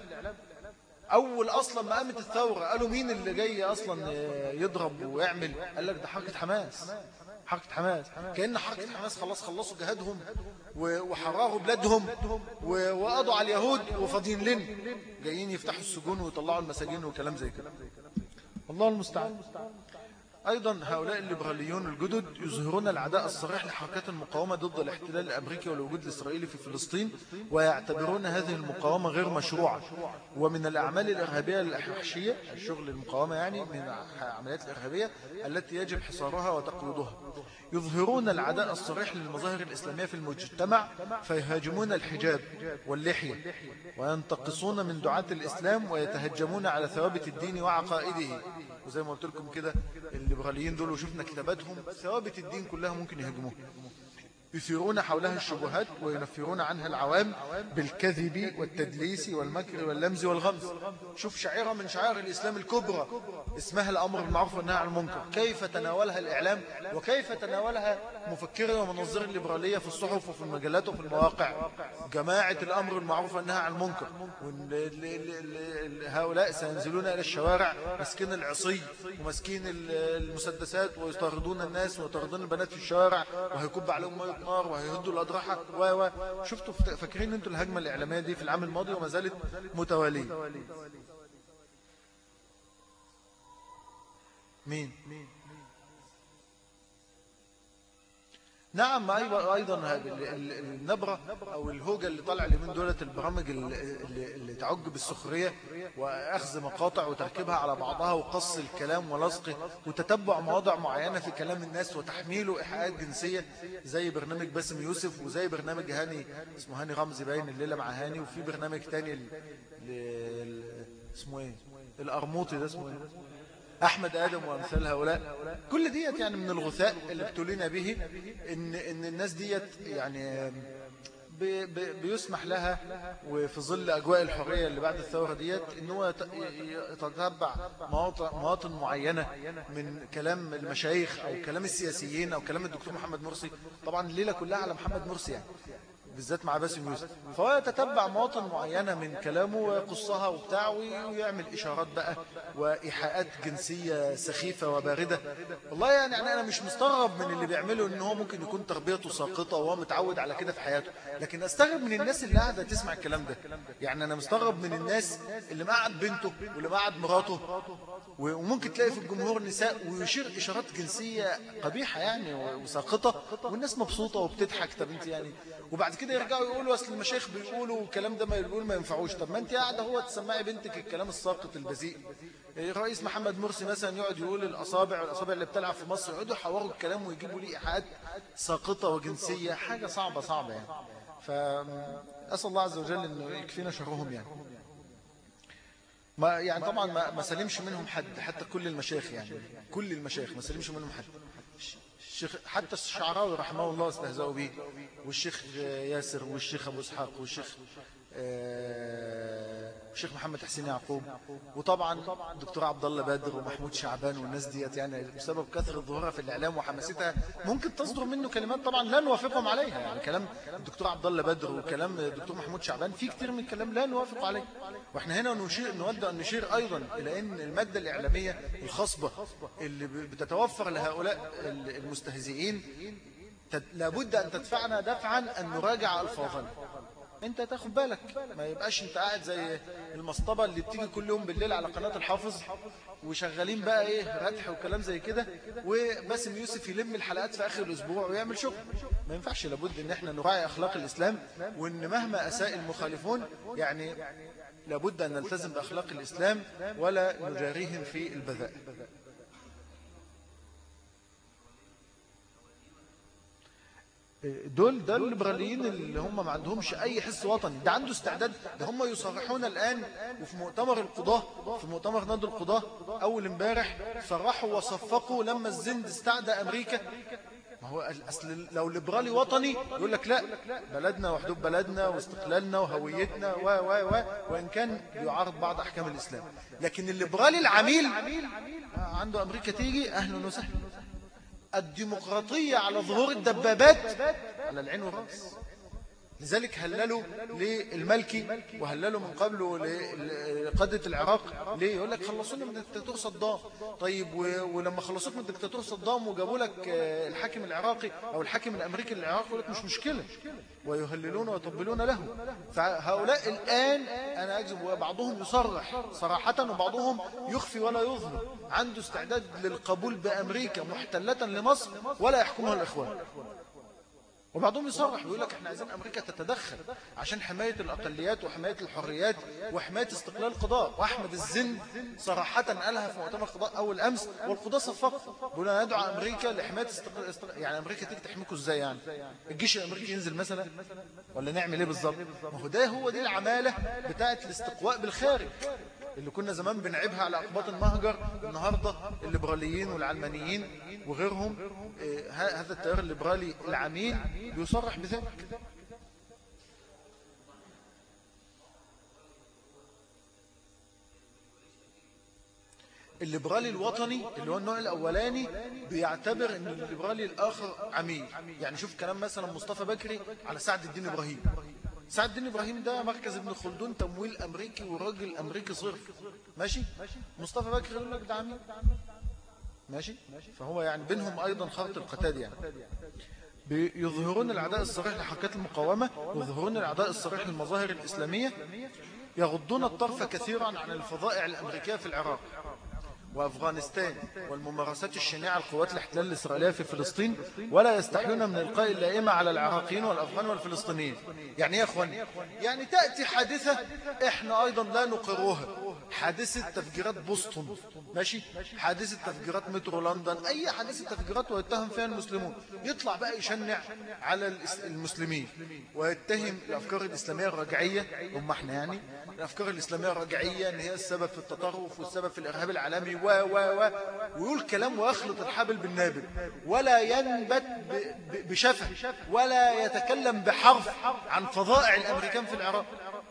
أول أصلا ما قامت الثورة قالوا مين اللي جاي أصلا يضرب ويعمل؟ قال لك ده حركة حماس. حركة حماس. كأن حركة حماس خلاص خلصوا جهادهم وحرروا بلادهم وقضوا على اليهود وفاضيين لنا. جايين يفتحوا السجون ويطلعوا المساجين وكلام زي كده. الله المستعان. أيضا هؤلاء الليبراليون الجدد يظهرون العداء الصريح لحركات المقاومة ضد الاحتلال الأمريكي والوجود الإسرائيلي في فلسطين ويعتبرون هذه المقاومة غير مشروعة. ومن الأعمال الإرهابية الأحشية الشغل المقاومة يعني من العمليات الإرهابية التي يجب حصارها وتقويضها يظهرون العداء الصريح للمظاهر الإسلامية في المجتمع فيهاجمون الحجاب واللحية وينتقصون من دعاة الإسلام ويتهجمون على ثوابت الدين وعقائده. وزي ما قلت لكم كده الليبراليين دول وشفنا كتاباتهم ثوابت الدين كلها ممكن يهاجموها. يثيرون حولها الشبهات وينفرون عنها العوام بالكذب والتدليس والمكر واللمز والغمز. شوف شعيرة من شعائر الإسلام الكبرى اسمها الأمر بالمعروف والنهي عن المنكر. كيف تناولها الإعلام وكيف تناولها مفكرة ومنظر الليبرالية في الصحف وفي المجلات وفي المواقع؟ جماعة الأمر بالمعروف والنهي عن المنكر. هؤلاء سينزلون إلى الشوارع مسكين العصي ومسكين المسدسات ويطاردون الناس ويطاردون البنات في الشوارع وهيكب عليهم النار وهيهدوا الأضرحة و و شفتوا فاكرين أنتوا الهجمة الإعلامية دي في العام الماضي وما زالت متوالية. مين؟ نعم أيضا النبرة أو الهوجة اللي طالع من دولة البرامج اللي, اللي تعج بالسخرية وأخذ مقاطع وتركيبها على بعضها وقص الكلام ولصقه وتتبع مواضع معينة في كلام الناس وتحميله إيحاءات جنسية زي برنامج باسم يوسف وزي برنامج هاني اسمه هاني رمزي باين الليلة مع هاني وفي برنامج تاني اسمه إيه؟ الأرموطي ده اسمه إيه؟ أحمد آدم وأمثال هؤلاء. كل ديت يعني من الغثاء اللي ابتلينا به إن, إن الناس ديت يعني بيسمح لها وفي ظل أجواء الحرية اللي بعد الثورة ديت إن هو يتتبع مواطن معينة من كلام المشايخ أو كلام السياسيين أو كلام الدكتور محمد مرسي. طبعا الليلة كلها على محمد مرسي يعني. بالذات مع باسم يوسف. فهو يتتبع مواطن معينة من كلامه ويقصها وبتاع ويعمل إشارات بقى وإيحاءات جنسية سخيفة وباردة. والله يعني أنا مش مستغرب من اللي بيعمله إن هو ممكن يكون تربيته ساقطة وهو متعود على كده في حياته. لكن أستغرب من الناس اللي قاعدة تسمع الكلام ده. يعني أنا مستغرب من الناس اللي مقعد بنته واللي مقعد مراته. وممكن تلاقي في الجمهور نساء ويشير إشارات جنسية قبيحة يعني وساقطة والناس مبسوطة وبتضحك. طب أنت يعني وبعد كده يرجعوا يقولوا أصل المشايخ بيقولوا الكلام ده ما يقول ما ينفعوش. طب ما أنت قاعدة هو تسمعي بنتك الكلام الساقط البذيء. الرئيس محمد مرسي مثلا يقعد يقول الأصابع والأصابع اللي بتلعب في مصر يقعدوا يحوروا الكلام ويجيبوا لي إيحاءات ساقطة وجنسية حاجة صعبة صعبة يعني. فأسأل الله عز وجل أنه يكفينا شرهم يعني. ما يعني طبعا ما سلمش منهم حد حتى كل المشايخ يعني. كل المشايخ ما سلمش منهم حد. الشيخ حتى الشعراوي رحمه الله استهزأوا به والشيخ ياسر والشيخ أبو إسحاق والشيخ آه، الشيخ محمد حسين يعقوب وطبعا الدكتور عبد الله بدر ومحمود شعبان والناس ديت يعني بسبب كثرة ظهورها في الإعلام وحماستها ممكن تصدر منه كلمات طبعا لا نوافقهم عليها يعني كلام الدكتور عبد الله بدر وكلام الدكتور محمود شعبان في كثير من الكلام لا نوافق عليه. وإحنا هنا نشير نود أن نشير أيضا إلى أن المادة الإعلامية الخصبة اللي بتتوفر لهؤلاء المستهزئين لابد أن تدفعنا دفعا أن نراجع ألفاظنا انت تاخد بالك. ما يبقاش انت قاعد زي المصطبة اللي بتيجي كل يوم بالليل على قناة الحافظ وشغالين بقى إيه ردح وكلام زي كده وباسم يوسف يلم الحلقات في آخر الأسبوع ويعمل شغل. ما ينفعش لابد إن إحنا نراعي أخلاق الإسلام وإن مهما أساء المخالفون يعني لابد أن نلتزم بأخلاق الإسلام ولا نجاريهم في البذاء. دول دول الليبراليين اللي هم ما عندهمش أي حس وطني. ده عنده استعداد. ده هم يصرحون الآن وفي مؤتمر القضاة في مؤتمر نادي القضاة أول امبارح صرحوا وصفقوا لما الزند استعدى أمريكا. ما هو أصل لو ليبرالي وطني يقول لك لا بلدنا وحدود بلدنا واستقلالنا وهويتنا و و و وإن كان يعارض بعض أحكام الإسلام. لكن الليبرالي العميل. عنده أمريكا تيجي أهلا وسهلا. الديمقراطية على ظهور الدبابات. على العين والرأس. لذلك هللوا للملكي وهللوا من قبله لقادة العراق. ليه؟ يقول لك خلصونا من الدكتاتور صدام. طيب ولما خلصوك من الدكتاتور صدام وجابوا لك الحاكم العراقي أو الحاكم الأمريكي العراقي يقول لك مش مشكلة. ويهللون ويطبلون له. فهؤلاء الآن أنا أجزم وبعضهم يصرح صراحة وبعضهم يخفي ولا يظهر عنده استعداد للقبول بأمريكا محتلة لمصر ولا يحكمها الإخوان. وبعضهم يصرح ويقول لك إحنا عايزين أمريكا تتدخل عشان حماية الأقليات وحماية الحريات وحماية استقلال القضاء. وأحمد الزند صراحة قالها في مؤتمر القضاء أول أمس والقضاء صفق. بيقول ندعو أمريكا لحماية استقلال استقلال يعني أمريكا تيجي تحميكم إزاي يعني؟ الجيش الأمريكي ينزل مثلا؟ ولا نعمل إيه بالظبط؟ ما هو ده هو دي العمالة بتاعة الاستقواء بالخارج. اللي كنا زمان بنعيبها على أقباط المهجر النهاردة الليبراليين والعلمانيين وغيرهم آه، هذا التيار الليبرالي العميل بيصرح بذلك. الليبرالي الوطني اللي هو النوع الأولاني بيعتبر أن الليبرالي الآخر عميل. يعني شوف كلام مثلا مصطفى بكري على سعد الدين إبراهيم. سعد الدين إبراهيم ده مركز ابن خلدون تمويل أمريكي وراجل أمريكي صرف. ماشي؟ مصطفى بكر يقول لك ده عميل ماشي؟ فهو يعني بينهم أيضا خلط القتاد يعني. يظهرون العداء الصريح لحركات المقاومة يظهرون العداء الصريح للمظاهر الإسلامية يغضون الطرف كثيرا عن الفضائع الأمريكية في العراق. وأفغانستان والممارسات الشنيعة القوات الاحتلال الإسرائيلية في فلسطين ولا يستحيون من إلقاء اللائمة على العراقيين والأفغان والفلسطينيين. يعني يا أخوان يعني تأتي حادثة إحنا أيضا لا نقروها حادثة تفجيرات بوسطن ماشي؟ حادثة تفجيرات مترو لندن أي حادثة تفجيرات ويتهم فيها المسلمون. يطلع بقى يشنع على المسلمين ويتهم الأفكار الإسلامية الرجعية. هم إحنا يعني الأفكار الإسلامية الرجعية أن هي السبب في التطرف والسبب في الإرهاب العالمي و و و ويقول كلام ويخلط الحبل بالنابل. ولا ينبت بشفه ولا يتكلم بحرف عن فضائع الأمريكان في العراق.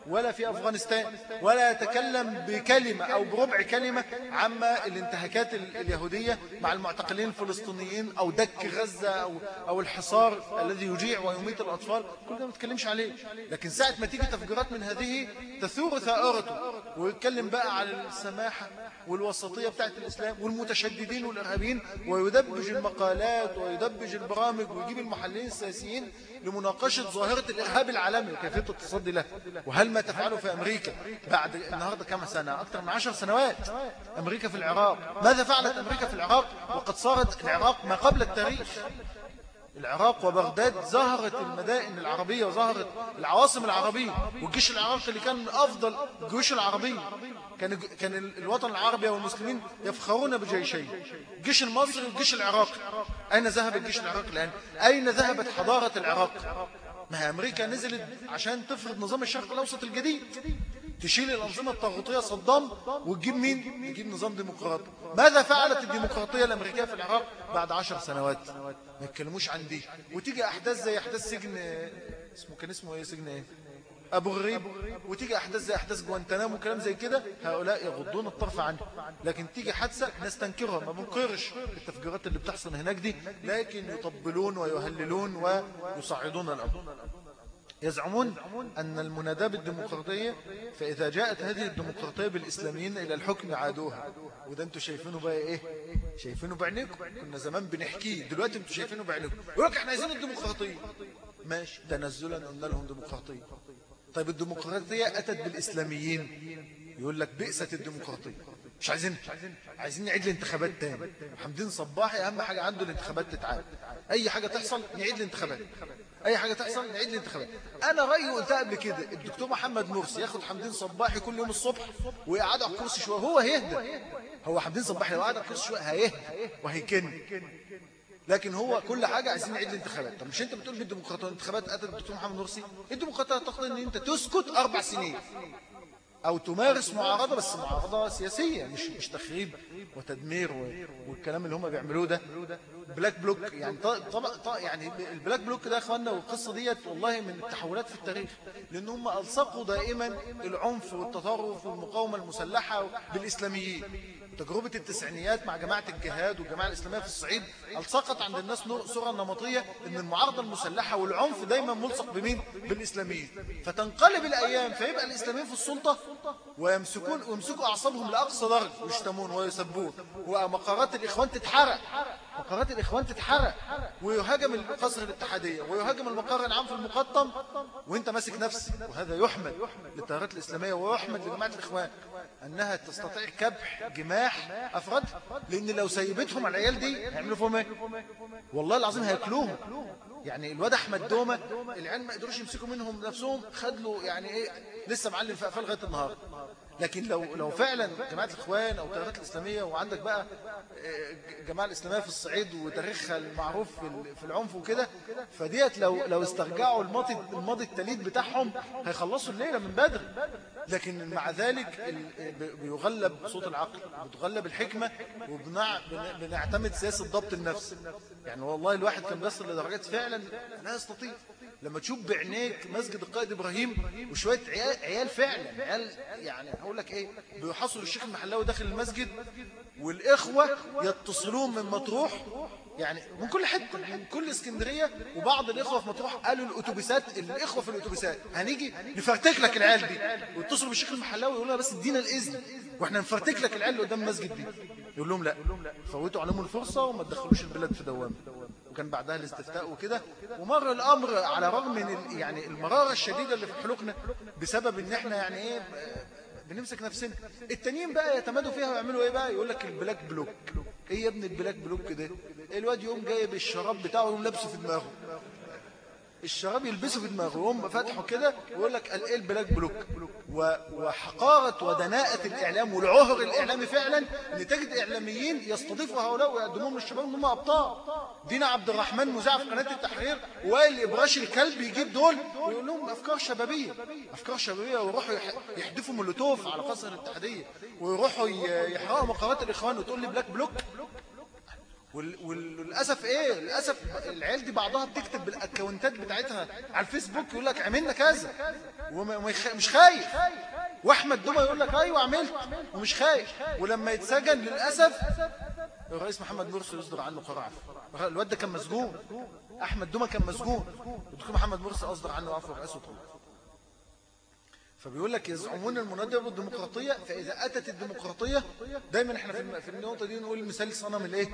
ولا في أفغانستان ولا يتكلم بكلمة أو بربع كلمة عما الانتهاكات اليهودية مع المعتقلين الفلسطينيين أو دك غزة أو, أو الحصار الذي يجيع ويميت الأطفال. كل ده ما تكلمش عليه. لكن ساعة ما تيجي تفجيرات من هذه تثور ثائرته ويتكلم بقى على السماحة والوسطية بتاعت الإسلام والمتشددين والإرهابيين ويدبج المقالات ويدبج البرامج ويجيب المحللين السياسيين لمناقشة ظاهرة الإرهاب العالمي وكيفية التصدي له. وهل ما تفعله في أمريكا بعد النهاردة كم سنة؟ أكثر من عشر سنوات. أمريكا في العراق. ماذا فعلت أمريكا في العراق؟ وقد صارت العراق ما قبل التاريخ. العراق وبغداد ظهرت المدائن العربية وظهرت العواصم العربية. والجيش العراقي اللي كان من أفضل الجيوش العربية. كان كان الوطن العربي والمسلمين يفخرون بجيشين. الجيش المصري والجيش العراقي أين ذهب الجيش العراقي الآن؟ أين ذهبت حضارة العراق؟ ما هي أمريكا نزلت عشان تفرض نظام الشرق الأوسط الجديد تشيل الأنظمة الطاغوتية صدام وتجيب مين؟ تجيب نظام ديمقراطي. ماذا فعلت الديمقراطية الأمريكية في العراق بعد عشر سنوات؟ ما يتكلموش عن دي. وتيجي أحداث زي أحداث سجن اسمه كان اسمه إيه؟ سجن إيه؟ أبو غريب وتيجي أحداث زي أحداث جوانتنام وكلام زي كده هؤلاء يغضون الطرف عنه. لكن تيجي حادثة ناس تنكرها ما بنكرش التفجيرات اللي بتحصل هناك دي لكن يطبلون ويهللون ويصعدون الأمر. يزعمون أن المناداة بالديمقراطية فإذا جاءت هذه الديمقراطية بالإسلاميين إلى الحكم عادوها. وده أنتوا شايفينه بقى إيه؟ شايفينه بعينكم كنا زمان بنحكيه دلوقتي أنتوا شايفينه بعينكم يقول لك إحنا عايزين الديمقراطية. ماشي. تنزلا قلنا لهم ديمقراطية. طيب الديمقراطية أتت بالإسلاميين. يقول لك بئست الديمقراطية. مش عايزين عايزين نعيد الانتخابات تاني. حمدين صباحي أهم حاجة عنده الانتخابات تتعاد. أي حاجة تحصل نعيد الانتخابات. أي حاجة تحصل نعيد الانتخابات. أنا رأيي قلتها قبل كده الدكتور محمد مرسي ياخد حمدين صباحي كل يوم الصبح ويقعد على الكرسي شوية. هو هيهدى. هو حمدين صباحي لو قعد على الكرسي شوية هيهدى وهيكن. لكن هو كل حاجة عايزين نعيد الانتخابات. طب مش انت بتقول بالديمقراطية الانتخابات قتل الدكتور محمد مرسي؟ الديمقراطية تقتضي إن أنت تسكت أربع سنين؟ أو تمارس معارضة بس معارضة سياسية مش مش تخريب وتدمير والكلام اللي هم بيعملوه ده. Black Bloc يعني طبعا يعني ال Black Bloc ده إخوانا والقصة ديت والله من التحولات في التاريخ لأن هم ألصقوا دائما العنف والتطرف والمقاومة المسلحة بالإسلاميين. تجربة التسعينيات مع جماعة الجهاد والجماعة الإسلامية في الصعيد ألصقت عند الناس صورة نمطية أن المعارضة المسلحة والعنف دايما ملصق بمين؟ بالإسلاميين. فتنقلب الأيام فيبقى الإسلاميين في السلطة ويمسكون ويمسكوا أعصابهم لأقصى درجة. ويشتمون ويسبون. ومقارات الإخوان تتحرق. مقرات الإخوان تتحرق. ويهاجم القصر الاتحادية. ويهاجم المقر العام في المقطم. وانت ماسك نفسك. وهذا يحمد للتيارات الإسلامية ويحمد لجماعة الإخوان. أنها تستطيع كبح جماح أفراد لأن لو سيبتهم العيال دي هيعملوا فيهم إيه؟ والله العظيم هياكلوهم. يعني الواد أحمد دومة العيال ما قدروش يمسكوا منهم نفسهم خدلوا يعني إيه لسه معلم في أفال لغاية النهارده لكن لو لو فعلا جماعة الإخوان أو التيارات الإسلامية وعندك بقى الجماعة آه، الإسلامية في الصعيد وتاريخها المعروف في العنف وكده فديت لو لو استرجعوا الماضي الماضي التليد بتاعهم هيخلصوا الليلة من بدر لكن مع ذلك بيغلب صوت العقل بتغلب الحكمة وبنعتمد سياسة ضبط النفس. يعني والله الواحد كان بيصل لدرجات فعلا لا يستطيع. لما تشوف بعينيك مسجد القائد إبراهيم وشوية عيال, عيال فعلا عيال يعني هقول لك إيه بيحصلوا الشيخ المحلاوي داخل المسجد والإخوة يتصلون من مطروح يعني من كل حتة من كل اسكندرية وبعض الإخوة في مطروح قالوا الأتوبيسات الإخوة في الأتوبيسات هنيجي نفرتك لك العيال دي واتصلوا بالشيخ المحلاوي يقول لها بس ادينا الإذن وإحنا نفرتك لك العيال اللي قدام المسجد دي يقول لهم لا فوتوا عليهم الفرصة وما تدخلوش البلاد في دوامة. وكان بعدها الاستفتاء وكده ومر الأمر على رغم من يعني المرارة الشديدة اللي في حلوقنا بسبب إن إحنا يعني إيه بنمسك نفسنا. التانيين بقى يتمادوا فيها ويعملوا إيه بقى؟ يقول لك ال Black Bloc. إيه يا ابن ال Black Bloc ده؟ الواد يوم جايب الشراب بتاعه يوم لابسه في دماغه. الشراب يلبسه في دماغه يقوم فاتحه كده ويقول لك ال Black Bloc. وحقارة ودناءة الإعلام والعهر الإعلامي فعلا أن تجد إعلاميين يستضيفوا هؤلاء ويقدمون للشباب أنهم أبطال. دينا عبد الرحمن مذيعة في قناة التحرير وائل الإبراشي الكلب يجيب دول ويقول لهم أفكار شبابية. أفكار شبابية ويروحوا يحدفوا مولوتوف على قصر الاتحادية ويروحوا يحرقوا مقرات الإخوان وتقول لي Black Bloc. وللاسف إيه للأسف العيال دي بعضها بتكتب بالأكونتات بتاعتها على الفيسبوك يقول لك عملنا كذا. ومش خايف. وأحمد دوما يقول لك أيوه عملت ومش خايف. ولما يتسجن للأسف الرئيس محمد مرسي يصدر عنه قرار الواد ده كان مسجون. أحمد دوما كان مسجون. الدكتور محمد مرسي أصدر عنه عفو رئاسه فبيقول لك يزعمون المنادى بالديمقراطية فإذا أتت الديمقراطية دايما إحنا في النقطة دي نقول مثال صنم الإيه؟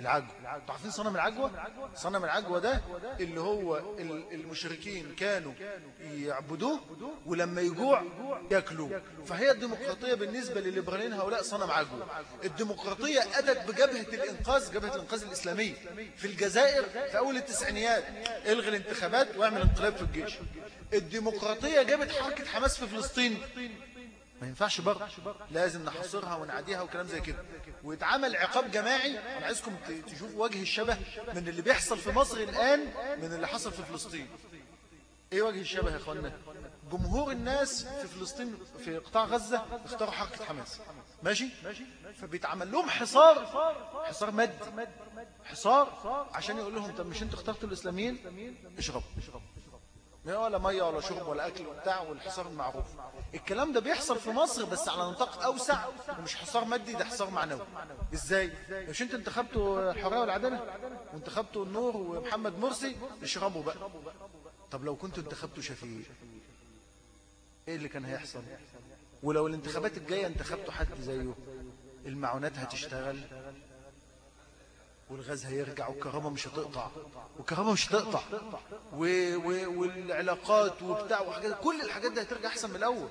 العجوة. عارفين صنم العجوة؟ صنم العجوة ده اللي هو المشركين كانوا يعبدوه ولما يجوع ياكلوا فهي الديمقراطية بالنسبة لليبراليين هؤلاء صنم عجوة. الديمقراطية أتت بجبهة الإنقاذ جبهة الإنقاذ الإسلامية. في الجزائر في أول التسعينيات إلغي الانتخابات وإعمل انقلاب في الجيش. الديمقراطية جابت حركة حماس في فلسطين. ما ينفعش برضه. لازم نحصرها ونعديها وكلام زي كده. ويتعمل عقاب جماعي. أنا عايزكم تشوفوا وجه الشبه من اللي بيحصل في مصر الآن من اللي حصل في فلسطين. إيه وجه الشبه يا اخوانا جمهور الناس في فلسطين في قطاع غزة اختاروا حركة حماس. ماشي؟ فبيتعمل لهم حصار. حصار مادي. حصار عشان يقول لهم طب مش أنتوا اخترتوا الإسلاميين؟ اشربوا. ولا مية ولا شرب ولا أكل وبتاع والحصار المعروف. الكلام ده بيحصل في مصر بس على نطاق أوسع ومش حصار مادي ده حصار معنوي. إزاي؟ مش أنت انتخبتوا الحرية والعدالة؟ وانتخبتوا النور ومحمد مرسي؟ اشربوا بقى. طب لو كنتوا انتخبتوا شفيق إيه اللي كان هيحصل؟ ولو الانتخابات الجاية انتخبتوا حد زيه المعونات هتشتغل؟ والغاز هيرجع والكهرباء مش هتقطع والكهرباء مش هتقطع و... و... والعلاقات وبتاع وحاجات كل الحاجات دي هترجع أحسن من الأول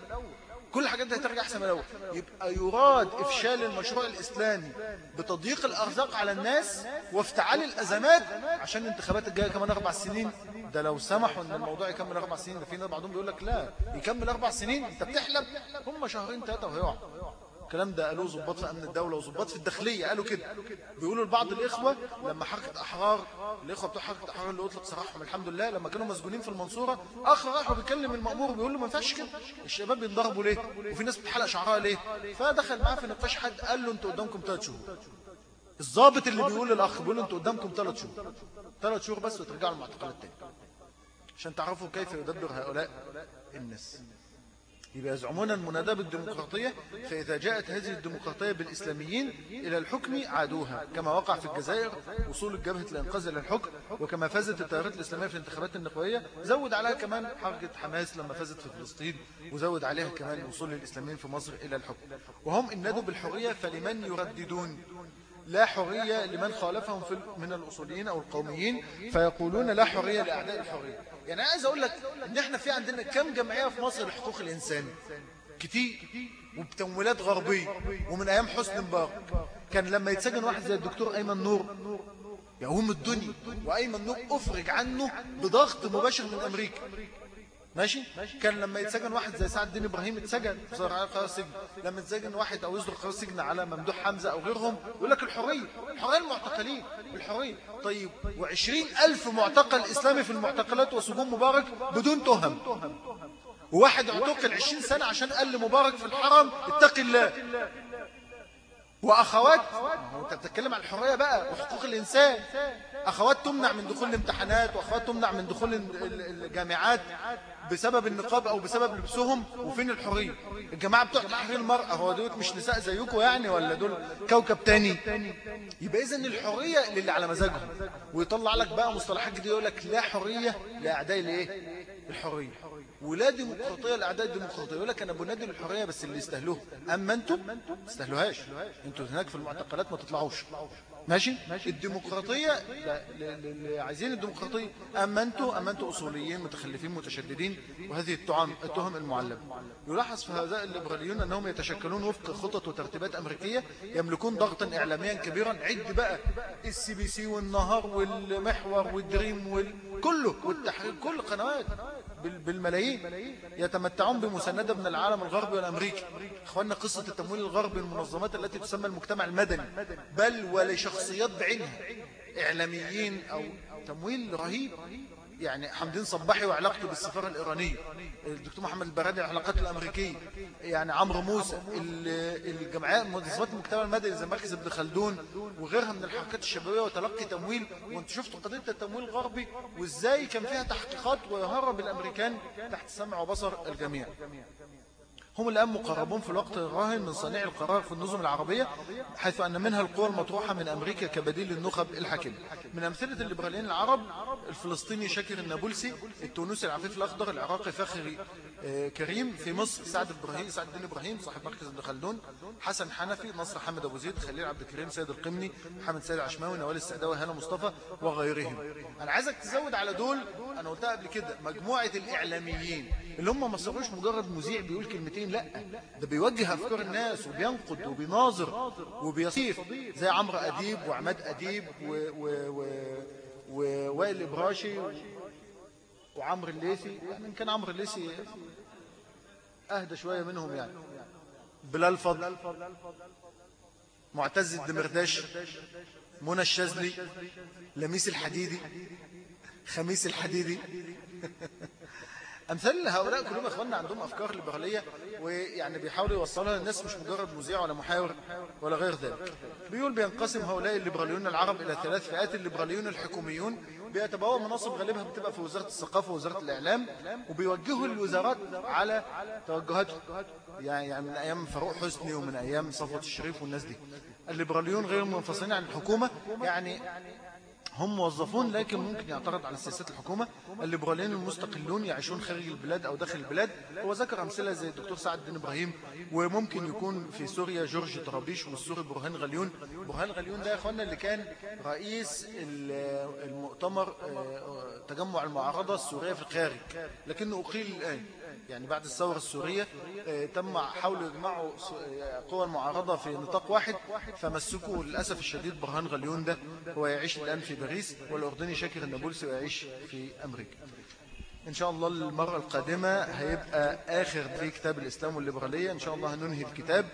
كل الحاجات دي هترجع أحسن من الأول. يبقى يراد إفشال المشروع الإسلامي بتضييق الأرزاق على الناس وافتعال الأزمات عشان الانتخابات الجاية كمان أربع سنين. ده لو سمحوا إن الموضوع يكمل أربع سنين ده في ناس بعضهم بيقول لك لا يكمل أربع سنين أنت بتحلم هم شهرين ثلاثة وهيقع. الكلام ده قالوه ضباط في أمن الدولة وضباط في الداخلية قالوا كده. بيقولوا لبعض الإخوة لما حركة أحرار الإخوة بتوع حركة أحرار اللي أطلق سراحهم الحمد لله لما كانوا مسجونين في المنصورة أخ راح بيكلم المأمور بيقول له ما ينفعش كده. الشباب بينضربوا ليه؟ وفي ناس بتحلق شعرها ليه؟ فدخل معاه في نقاش حد قال له أنتوا قدامكم ثلاث شهور. الضابط اللي بيقول للأخ بيقول له أنتوا قدامكم ثلاث شهور. ثلاث شهور بس وترجعوا المعتقلات تاني. عشان تعرفوا كيف يدبر هؤلاء الناس. يبقى يزعمون المناداة بالديمقراطية فإذا جاءت هذه الديمقراطية بالإسلاميين إلى الحكم عادوها كما وقع في الجزائر وصول الجبهة الإنقاذ إلى الحكم وكما فازت التيارات الإسلامية في الانتخابات النقوية زود عليها كمان حركة حماس لما فازت في فلسطين وزود عليها كمان وصول الإسلاميين في مصر إلى الحكم. وهم إن نادوا بالحرية فلمن يرددون؟ لا حرية لمن خالفهم من الأصوليين أو القوميين فيقولون لا حرية لأعداء الحرية. يعني عايز أقول لك إن إحنا في عندنا كم جمعية في مصر لحقوق الإنسان؟ كتير وبتمويلات غربية ومن أيام حسن مبارك. كان لما يتسجن واحد زي الدكتور أيمن نور يقوم الدنيا وأيمن نور أفرج عنه بضغط مباشر من أمريكا. ماشي؟ كان لما يتسجن واحد زي سعد الدين إبراهيم اتسجن صار على قرار السجن لما يتسجن واحد أو يصدر قرار سجن على ممدوح حمزة أو غيرهم يقول لك الحرية الحرية المعتقلين الحرية. طيب و20 ألف معتقل إسلامي في المعتقلات وسجون مبارك بدون تهم وواحد اعتقل 20 سنة عشان قال لمبارك في الحرم اتق الله. وأخوات أنت بتتكلم عن الحرية بقى وحقوق الإنسان. أخوات تمنع من دخول الامتحانات وأخوات تمنع من دخول الجامعات. بسبب النقاب أو بسبب لبسهم وفين الحرية؟ الجماعة بتوع تحرير المرأة هو دول مش نساء زيكم يعني ولا دول كوكب تاني؟ يبقى اذا الحرية للي على مزاجهم. ويطلع لك بقى مصطلحات جديدة يقول لك لا حرية لاعداء الايه الحرية. ولا ديمقراطية لاعداء الديمقراطيه يقول لك أنا بنادي بالحريه بس اللي يستاهلوها. أما أنتم ما تستاهلوهاش. أنتوا هناك في المعتقلات ما تطلعوش. ماشي؟ الديمقراطية اللي عايزين الديمقراطية. أما أنتوا أما أنتوا أصوليين متخلفين متشددين وهذه التهم التهم المعلبة يلاحظ في هؤلاء الليبراليون أنهم يتشكلون وفق خطط وترتيبات أمريكية يملكون ضغطا إعلاميا كبيرا. عد بقى السي بي سي والنهار والمحور والدريم وكله والتحرير كل قنوات بالملايين يتمتعون بمساندة من العالم الغربي والأمريكي. إخواننا قصة التمويل الغربي المنظمات التي تسمى المجتمع المدني بل ولشخصيات بعينها إعلاميين أو تمويل رهيب. يعني حمدين صباحي وعلاقته بالسفارة الإيرانية. الدكتور محمد البرادي العلاقات الأمريكية. يعني عمرو موسى الجمعيات منظمات المجتمع المدني زي مركز ابن خلدون وغيرها من الحركات الشبابية وتلقي تمويل. وانت شفتوا قضية التمويل الغربي وازاي كان فيها تحقيقات ويهرب الأمريكان تحت سمع وبصر الجميع. هم الآن مقربون في الوقت الراهن من صانع القرار في النظم العربية حيث أن منها القوى المطروحة من أمريكا كبديل للنخب الحاكمة. من أمثلة الليبراليين العرب الفلسطيني شاكر النابلسي التونسي العفيف الأخضر العراقي فخري آه، كريم في مصر سعد إبراهيم سعد الدين إبراهيم صاحب مركز ابن خلدون حسن حنفي نصر حمد أبو زيد خليل عبد الكريم سيد القمني محمد سيد عشماوي نوال السعداوي هنا مصطفى وغيرهم. أنا عايزك تزود على دول أنا قلتها قبل كده مجموعة الإعلاميين اللي هم ما صاروش مجرد مذيع بيقول كلمتين. لا. ده بيوجه أفكار الناس وبينقد وبيناظر وبيصيف زي عمرو أديب وعماد أديب ووائل الإبراشي وعمرو الليثي. يعني كان عمرو الليثي أهدى شوية منهم يعني. بلال فضل معتز الدمرداش منى الشاذلي لميس الحديدي خميس الحديدي. أمثال هؤلاء كلهم أخواننا عندهم أفكار ليبرالية ويعني بيحاولوا يوصلها للناس مش مجرد مذيع ولا محاور ولا غير ذلك. بيقول بينقسم هؤلاء الليبراليون العرب إلى ثلاث فئات الليبراليون الحكوميون. بيتبوا مناصب غالبها بتبقى في وزارة الثقافة ووزارة الإعلام وبيوجهوا الوزارات على توجهاتهم يعني, يعني من أيام فاروق حسني ومن أيام صفوة الشريف والناس دي. الليبراليون غير منفصلين عن الحكومة يعني هم موظفون لكن ممكن يعترض على سياسات الحكومة. الليبراليين المستقلون يعيشون خارج البلاد أو داخل البلاد. هو ذكر أمثلة زي الدكتور سعد الدين إبراهيم وممكن يكون في سوريا جورج طرابيش والسوري برهان غليون. برهان غليون ده يا أخوانا اللي كان رئيس المؤتمر آه، تجمع المعارضة السورية في الخارج. لكنه أقيل الآن. يعني بعد الثورة السورية آه، تم حاولوا يجمعوا آه، قوى المعارضة في نطاق واحد فمسكوا للأسف الشديد برهان غليون ده هو يعيش الآن في باريس والأردني شاكر النابلسي ويعيش في أمريكا. إن شاء الله المرة القادمة هيبقى آخر في كتاب الإسلام والليبرالية إن شاء الله هننهي الكتاب.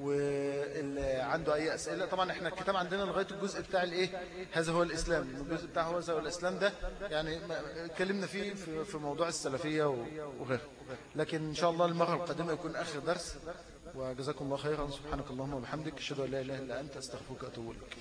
واللي عنده أي أسئلة طبعا إحنا الكتاب عندنا لغاية الجزء بتاع الإيه؟ هذا هو الإسلام. الجزء بتاع هو هذا هو الإسلام ده يعني اتكلمنا فيه في موضوع السلفية وغيره. لكن إن شاء الله المرة القادمة يكون آخر درس وجزاكم الله خيرا. سبحانك اللهم وبحمدك أشهد أن لا إله إلا أنت أستغفرك وأتوب إليك.